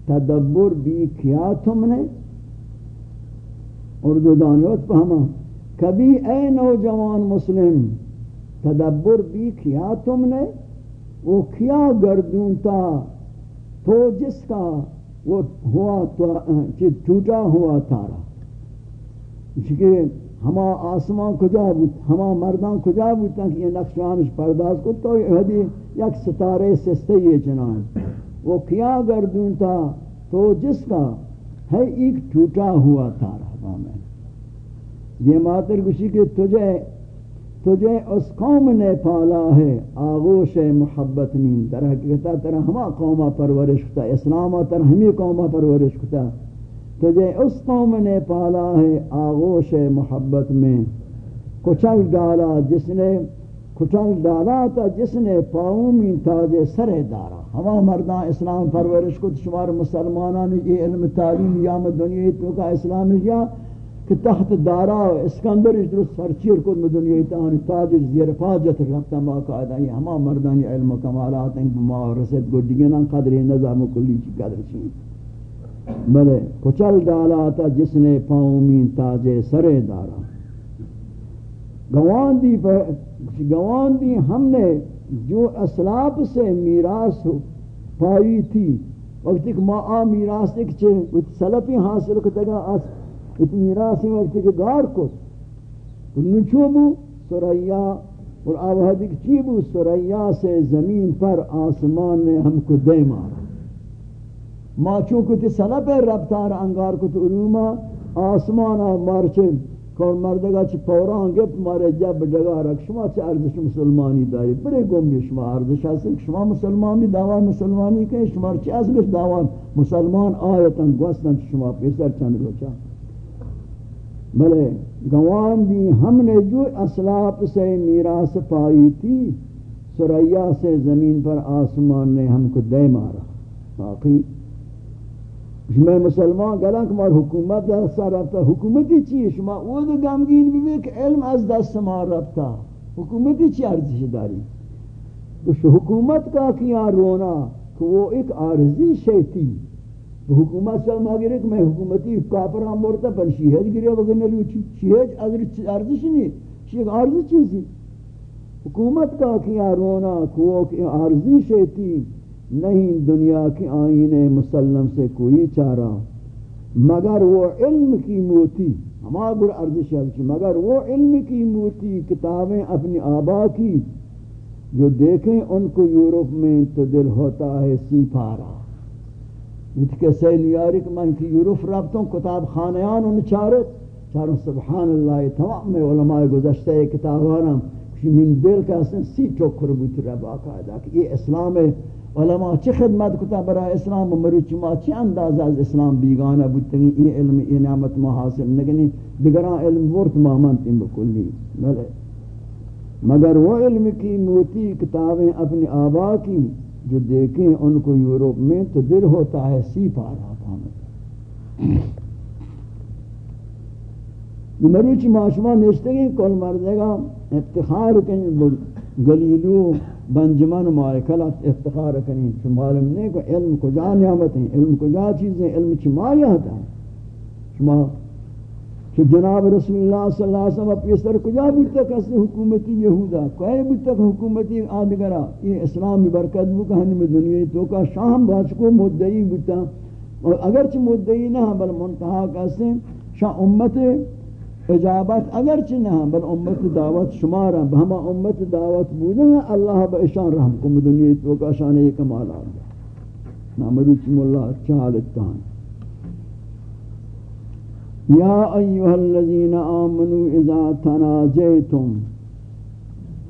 تدبر بھی کیا تم نے؟ اردو دانوت پہما کبھی اے نوجوان مسلم، تدبر بھی کیا تم نے؟ وہ کیا گردون تھا تو جس کا وہ ہوا ٹوٹا ہوا تارا۔ کہ ہما آسمان کجا بود؟ ہما مردان کجا بودتا کہ یہ نقشانش پرداز کو تو یہ یک ستارے سستے یہ چنان وہ کیا گردون تھا؟ تو جس کا ہے ایک ٹوٹا ہوا تارا میں۔ یہ ماتر گوشی کہ تجھے تجھے اس قوم نے پالا ہے۔ آغوش محبت نین در حقیقتا ترہ ہما قومہ پرورش کتا، اسلامہ ترہ ہمی قومہ پرورش کتا۔ تجھے اس قوم نے پالا ہے آغوش محبت میں، کچل ڈالا جس نے، کچل ڈالا تھا جس نے پاؤں تاج سر دارا۔ ہما مردان اسلام پرورش کو شمار مسلمانان یہ علم، تعلیم، یام دنیا تو کا اسلام یا کہ تحت دارا اسکندر درست سرچیر کو دنیا تانی تاج زیر فاجت رکھتا ما قاعدہ۔ یہ ہما مردان علم و کمالات ہیں ما رسد گڈیاں قدر نظام کلی کی قدر چیز بلے کچل ڈالا تھا جس نے پاؤں تاج سرے دارا۔ گوان دی گوان دی ہم نے جو اسلاف سے میراث پائی تھی وقت ایک ماں آ میراث ایک چھے سلپی حاصل کتا گا اس میراثی وقت ایک گار کو۔ نچو بو سریا، اور آوہدی چی بو سریا سے زمین پر آسمان نے ہم کو دے مارا۔ ما چونکہ تی سلپ ربطار انگار کت علوما آسمانا مارچے کون مردگا چی پوران گفت مارے، جب جگہ رکھ، شما چی ارزش مسلمانی داری؟ بڑے گم شما ارزش حاصل شما مسلمانی دعوی مسلمانی کہیں شما چی از ازگش دعوی؟ مسلمان آیتا گوستن شما پیسر چند روچا بلے، گوان دی ہم نے جو اسلاف سے میراث پائی تھی، سریا سے زمین پر آسمان نے ہم کو دے مارا۔ باقی میں مسلمان گلان کہ مار حکومت دست رفتا حکومتی چیئے شما او دو گمگین بھی کہ علم از دست مار رفتا حکومتی چی عرضی داری؟ تو حکومت کا کیا رونا کہ وہ ایک عارضی شیطی. حکومت سے ماگرے کہ میں حکومتی کافر ہم مرتا پر شیحج گریا وگر نلیو شیحج عرضی نہیں شیح عارضی چیزی؟ حکومت کا کیا رونا کہ وہ ایک عارضی شیطی. نہیں دنیا کے آئین مسلم سے کوئی چارہ۔ مگر وہ علم کی موتی ہمارا گر ارزش ہے مگر وہ علم کی موتی، کتابیں اپنی آبا کی، جو دیکھیں ان کو یورپ میں تو دل ہوتا ہے سی پارا کہ نیارک من کی یورپ رابطوں، کتاب خانیان ان چارت چاروں سبحان اللہ، تمام علماء گزشتہ کتابانا من دل کا سی چوکر بوتی رب آقا کہ یہ اسلام ہے علماء چی خدمت کتا برای اسلام و مروچ ما؟ چی انداز از اسلام بیگانه بودتگی این علم، این نعمت ما حاصل نکنی. دیگران علم ورد ما منتیم بکلی. بلے مگر وہ علم کی موتی کتابیں اپنی آبا کی جو دیکھیں ان کو یورپ میں تو دل ہوتا ہے سی پا پارا پامت مروچ معاشمہ نشتے نشتگی کل مردے گا افتخار کنی گلیلو بنجمن مائکلت افتخار کنین. چھ معلوم نہیں کہ علم کجا نعمت ہیں علم کجا چیزیں علم چھ مایت ہیں شما کہ جناب رسول اللہ صلی اللہ علیہ وسلم پیسر کجا بودتا کسی حکومتی یہودا کوئی بودتا حکومتی؟ آدگرہ یہ اسلام برکت بکا ہنم دنیا تو کا شام شاہم باچکو مدعی بودتا. اور اگرچہ مدعی نہ، بل منتحہ کسی شاہ امت اجابت اگرچہ نہ بل امت دعوت شمارا ہما امت دعوت بودن اللہ با اشان رحم کم دنیا تو کا شان یہ کمال آ گیا نامروچ مولا چالتان یا ایها الذین آمنوا اذا تناجیتم۔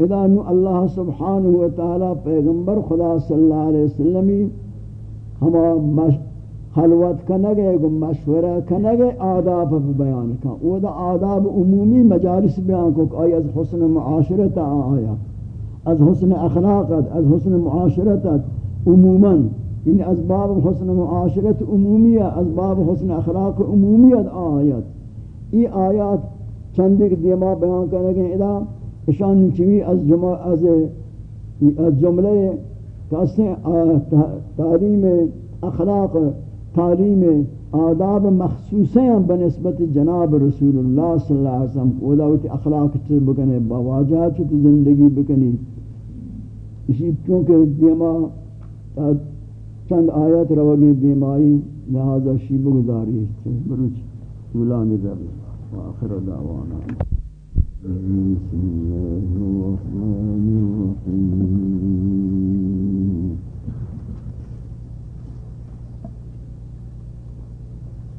اذا نو اللہ سبحانہ وتعالی پیغمبر خدا صلی اللہ علیہ وسلم ہما خلوت کنگے گو مشورہ کنگے آداب بیان کن او دا آداب عمومی مجالس بیان کو آئی از حسن معاشرت آیا. از حسن اخلاقت از حسن معاشرت عموما یعنی از باب حسن معاشرت عمومیت از باب حسن اخلاق عمومیت آیت ای آیات چندی دیما بیان کنگے ادا اشان چوی از جمع، از از جملے کاسے تعلیم اخلاق تعلیم آداب مخصوصے ہیں بنسبت جناب رسول اللہ صلی اللہ علیہ وسلم اولاوت اخلاق چل بکنے بواجہ چل زندگی بکنی. اسی چونکہ دیما چند آیت روگی دیمائی لہذا شیب گزاری ہے بروچ غلام رب واخر دعوانا. بسم الله الرحمن الرحيم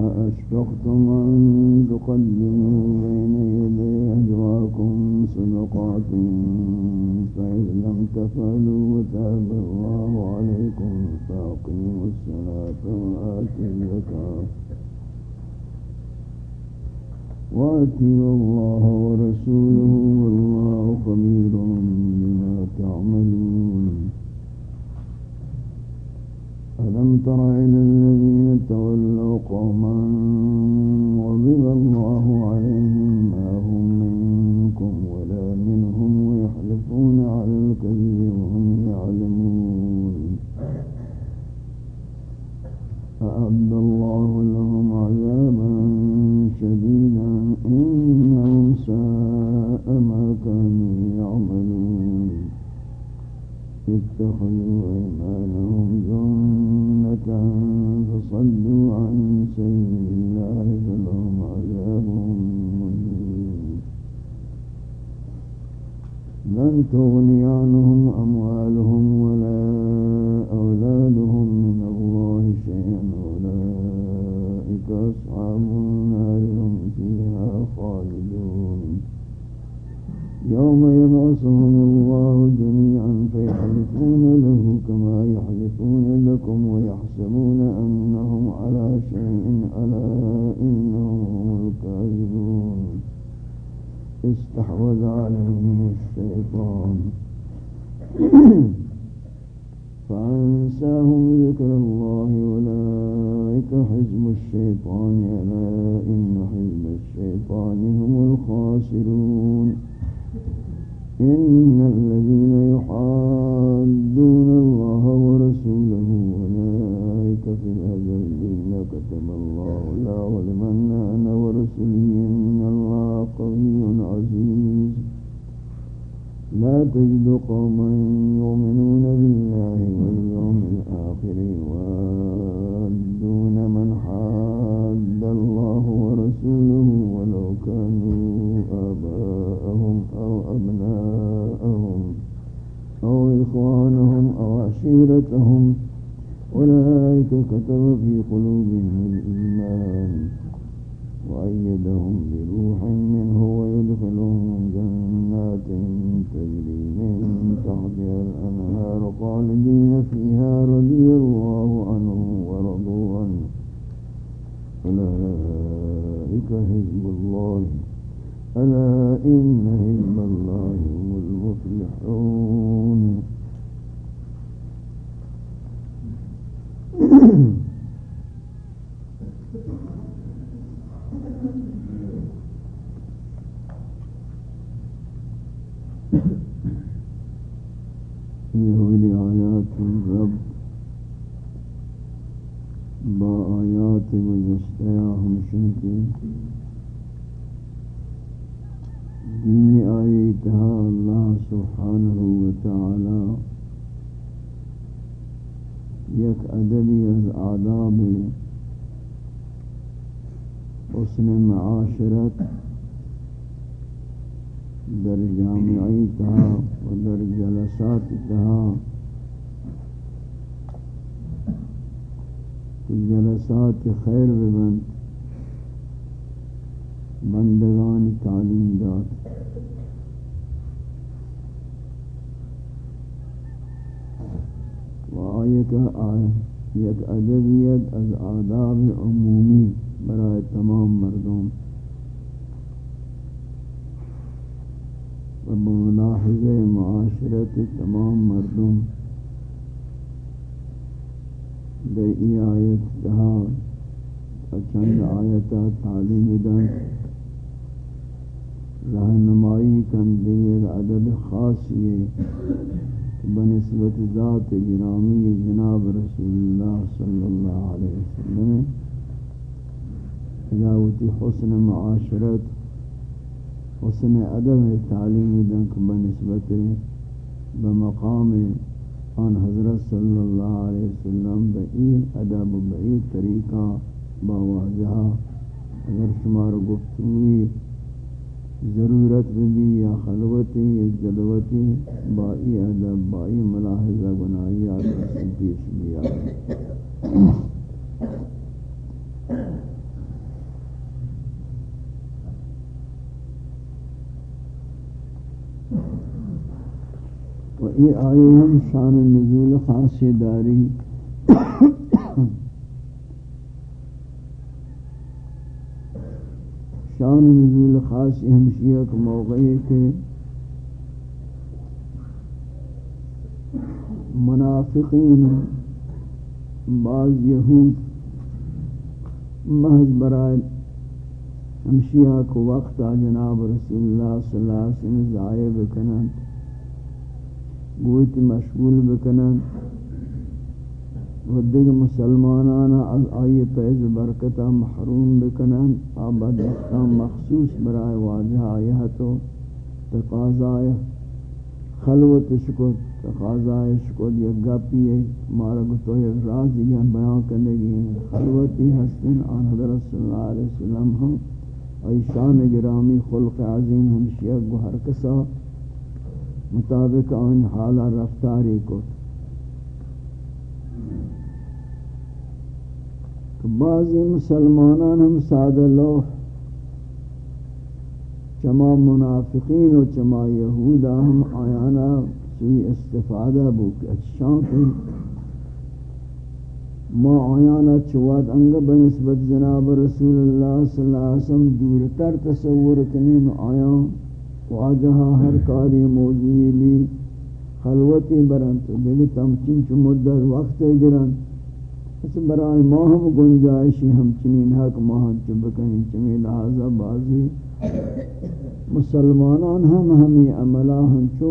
أأشفقتم أن تقدموا بين يدي أجواكم صدقات فإذ لم تفعلوا وتاب الله عليكم فأقيموا الصلاة وآتوا الزكاة وأتوا الله ورسوله والله خبير بما تعملون انتهى الله سبحانه وتعالى. يك أدبي از حسن معاشرت در جامعيتها تہا و در جلسات تہا جلسات خیر ببند. بندگان تعلیم داد. و آیت آیت یک ادبیت از آداب عمومی برای تمام مردم. و ملاحظه معاشرت تمام مردم بے ای آیت جہاں چند آیتا تعلیم دن رہنمائی کن دیر عدد خاص یہ بنسبت ذات گرامی جناب رسول اللہ صلی اللہ علیہ وسلم اجاوتی حسن معاشرت، حسن ادب تعلیم دنک بنسبت بمقام آن حضرت صلی اللہ علیہ وسلم بئی ادب بئی طریقہ باواجہ اگر شمار گفتگوی ضرورت بھی یا خلوتی یا جلوتی بائی ادب، بائی ملاحظہ بنائی آتا پیش بھی و ای آئی ہم شان نزول خاص داری۔ شان نزول خاص ہمشیہ کا موقع کے منافقین بعض یہود محض برائے ہمشیہ کو وقت جناب رسول اللہ صلی اللہ علیہ وسلم ضائع بکنن گویت مشغول بکنن و دیگر مسلمانانا از آئی پیز برکتا محروم بکنن، آباد اختام مخصوص برای واجہ آئیہ تو تقاضائے خلوت شکت تقاضائے شکت یک گپی ہے مارا گتو یک راز یہ بیان کرنے گی ہیں خلوتی حسن آن حضرت صلی اللہ علیہ وسلم ہم ایشان گرامی خلق عظیم ہم شیعہ گو کسا مطابق آن حالا رفتاری کو بعضی مسلمانان ہم سادہ لوح، چما منافقین و چما یہودا ہم آیانا سوی استفادہ بوک اچھان کی ما آیانا چواد انگ بنسبت جناب رسول اللہ صلی اللہ علیہ وسلم دورتر تصور کنین آیان واجہا ہر کاری موضوعی لی خلوتی برنت دیکھ تمچین چو مدد وقت گرنت اس برای ما ہم گنجائشی ہم چنین حق ما ہم چبکنی چمی لہذا بازی مسلمانان ہم ہمی عملہ ہم چو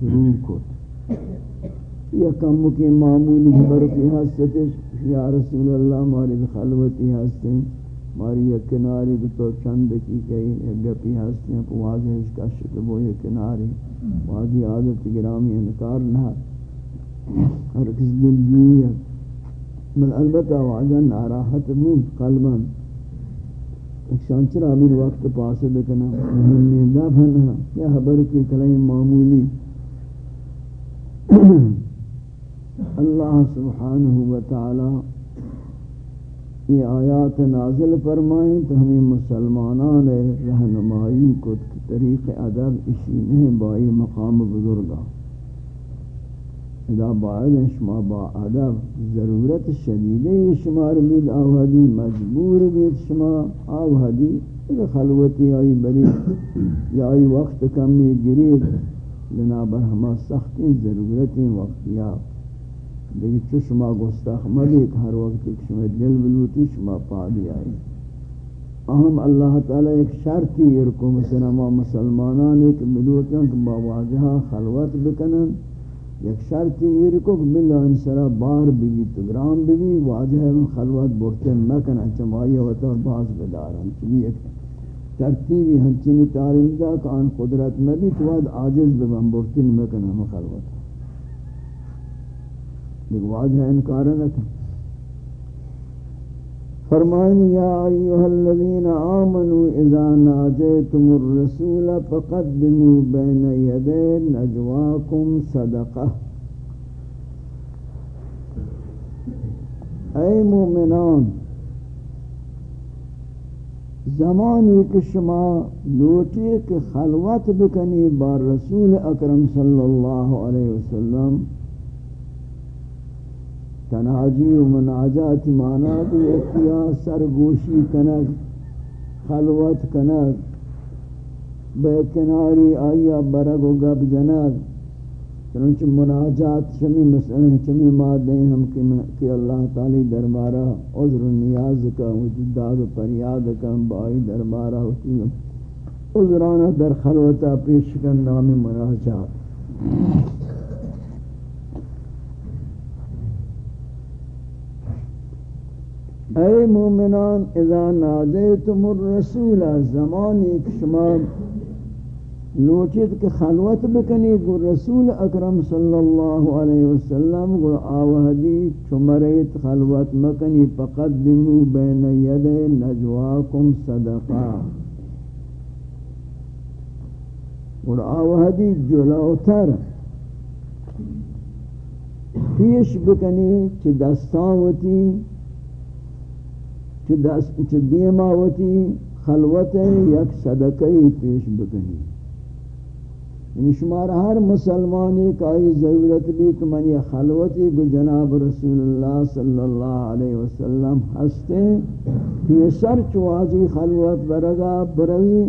شروع کت یا کم کی معمولی برکی حسدش یا رسول اللہ ماری خلوتی ہستے ماری یک کناری تو چند کی کئی یک گپی ہستے ہیں واضح اس کا شکبو یک کناری واضح عادت گرامی انکار نہ ہر کس دل جوئی من البتہ واجہ ناراحت بود قلبا اکشان چرا امیر وقت پاسے بکنا مهمی دفنا یا حبر کی کلیم معمولی. اللہ سبحانہ وتعالی یہ آیات نازل فرمائیں تو ہمیں مسلمانان رہنمائی کو طریق ادب، اسی نہیں بائی مقام بزرگاں. اذا باید شما با ادب ضرورت شدیده شما رو بید، آوهدی مجبور بید شما، آوهدی اگر خلوتی آئی بری یا آئی وقت کمی گرید بنابر ہما سختی ضرورتی وقتیا لیکن چو شما گستاخ مدید ہر وقت ایک شما دل بلوتی شما پادی آئی اہم اللہ تعالی ایک شرطی ارکو مثلا ما مسلمانان ایک ملوتاں کہ با واجہا خلوت بکنن. یک شرطی یہ کو ملا انسرا بار بھی تو گرام بھی واجہ خلوت بورتے مکن چمائی ہوتا باز بدارن چلی ایک ترتیبی ہنچینی تعلیم دا کان قدرت میں بھی تو عاجز ببن بورتی مکن ہم خلوت۔ لیکن واجہ انکار نہ تھا۔ فرمائیں، یا ایوہ الذین آمنوا اذا ناجیتم الرسول فقدموا بین یدین نجواکم صدقہ۔ اے مومنان، زمانی کہ شما لوٹی کہ خلوت بکنی بار رسول اکرم صلی اللہ علیہ وسلم تناجی و مناجات مانات یکیا سرگوشی کنگ خلوت کنگ بے کناری آیا برگ و گب جنگ چنانچہ مناجات چمی مسئلہ چمی مادیں ہم کہ اللہ تعالی دربارہ عذر و نیاز کا وجداد و پریاد کا، بائی دربارہ ہوتی ہے۔ عذرانہ در خلوتا پیش کر نام مناجات۔ اے مومنان، اذا نادیتم الرسول، زمانی شما لوٹید کہ خلوت بکنی گو رسول اکرم صلی اللہ علیہ وسلم گو آوہدی چمریت خلوت مکنی، فقدمو بین ید نجواکم صدقا گو آوہدی جلوتر. پیش بکنی چی دستاوتی چی دست چی دیماوتی خلوت یک صدقی پیش بکنی. یعنی شمار ہر مسلمانی کا یہ ضرورت بھی کہ من یہ خلوتی کو جناب رسول اللہ صلی اللہ علیہ وسلم ہستے یہ سر چواجی خلوت برگا بروی،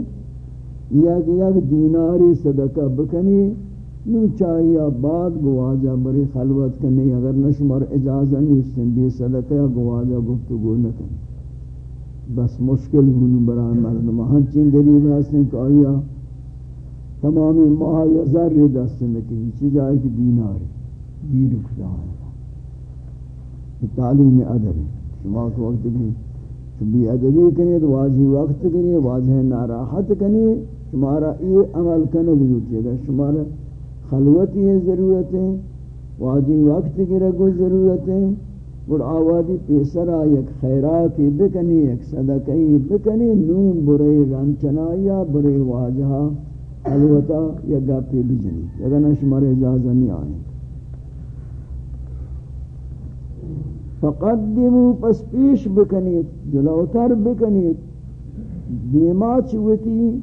یک یک دیناری صدقہ بکنی، نو چاہیے بعد گواجہ بری خلوت کنی، اگر نشمار اجازہ نہیں اس سن بھی صدقہ گواجہ گفتگو نہ کنی بس مشکل ہونو برای مردم. ہنچین غریب ہستیں کہ آیا تمامی ماہ یا ذر دست نکنی چی جائے کہ دیناری. دیر خدا ہے یہ تعلیم ادب ہے شما کو وقت بھی بھی ادبی کنی تو واجی وقت کنی واجہ ناراحت کنی شمارا یہ عمل کنی ضرورت ہے شمارا خلوتی ہے ضرورت ہے واجی وقت کی رگو ضرورت ہے اور آوادی پیسرا، یک خیراتی بکنی، یک صدقی بکنی، نون برے رنچنا یا برے واجہا۔ البتہ یا گاپی بجنی اگر نہ شمار اجازہ نہیں آئیں فقدمو، پس پیش بکنیت جلوتر بکنیت دیما چوتی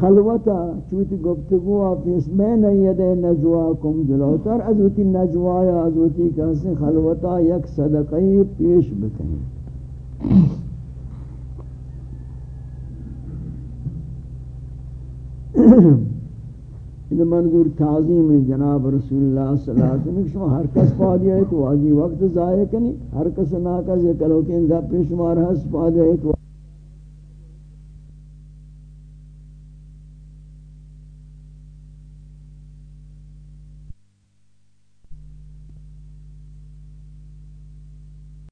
خلوتا، چوتی گفتگو آفیس، میں نید نجواکم جلوتر ازوتی نجوایا ازوتی کسی خلوتا یک صدقی پیش بکنیت یہ منظور تعظیم جناب رسول اللہ صلی اللہ علیہ وسلم، شما ہر کس پادی ہے تو واجی وقت ضائع کنی، ہر کس نہ کس یہ کلو کہ ان کا پیشمار ہس پادی ہے تو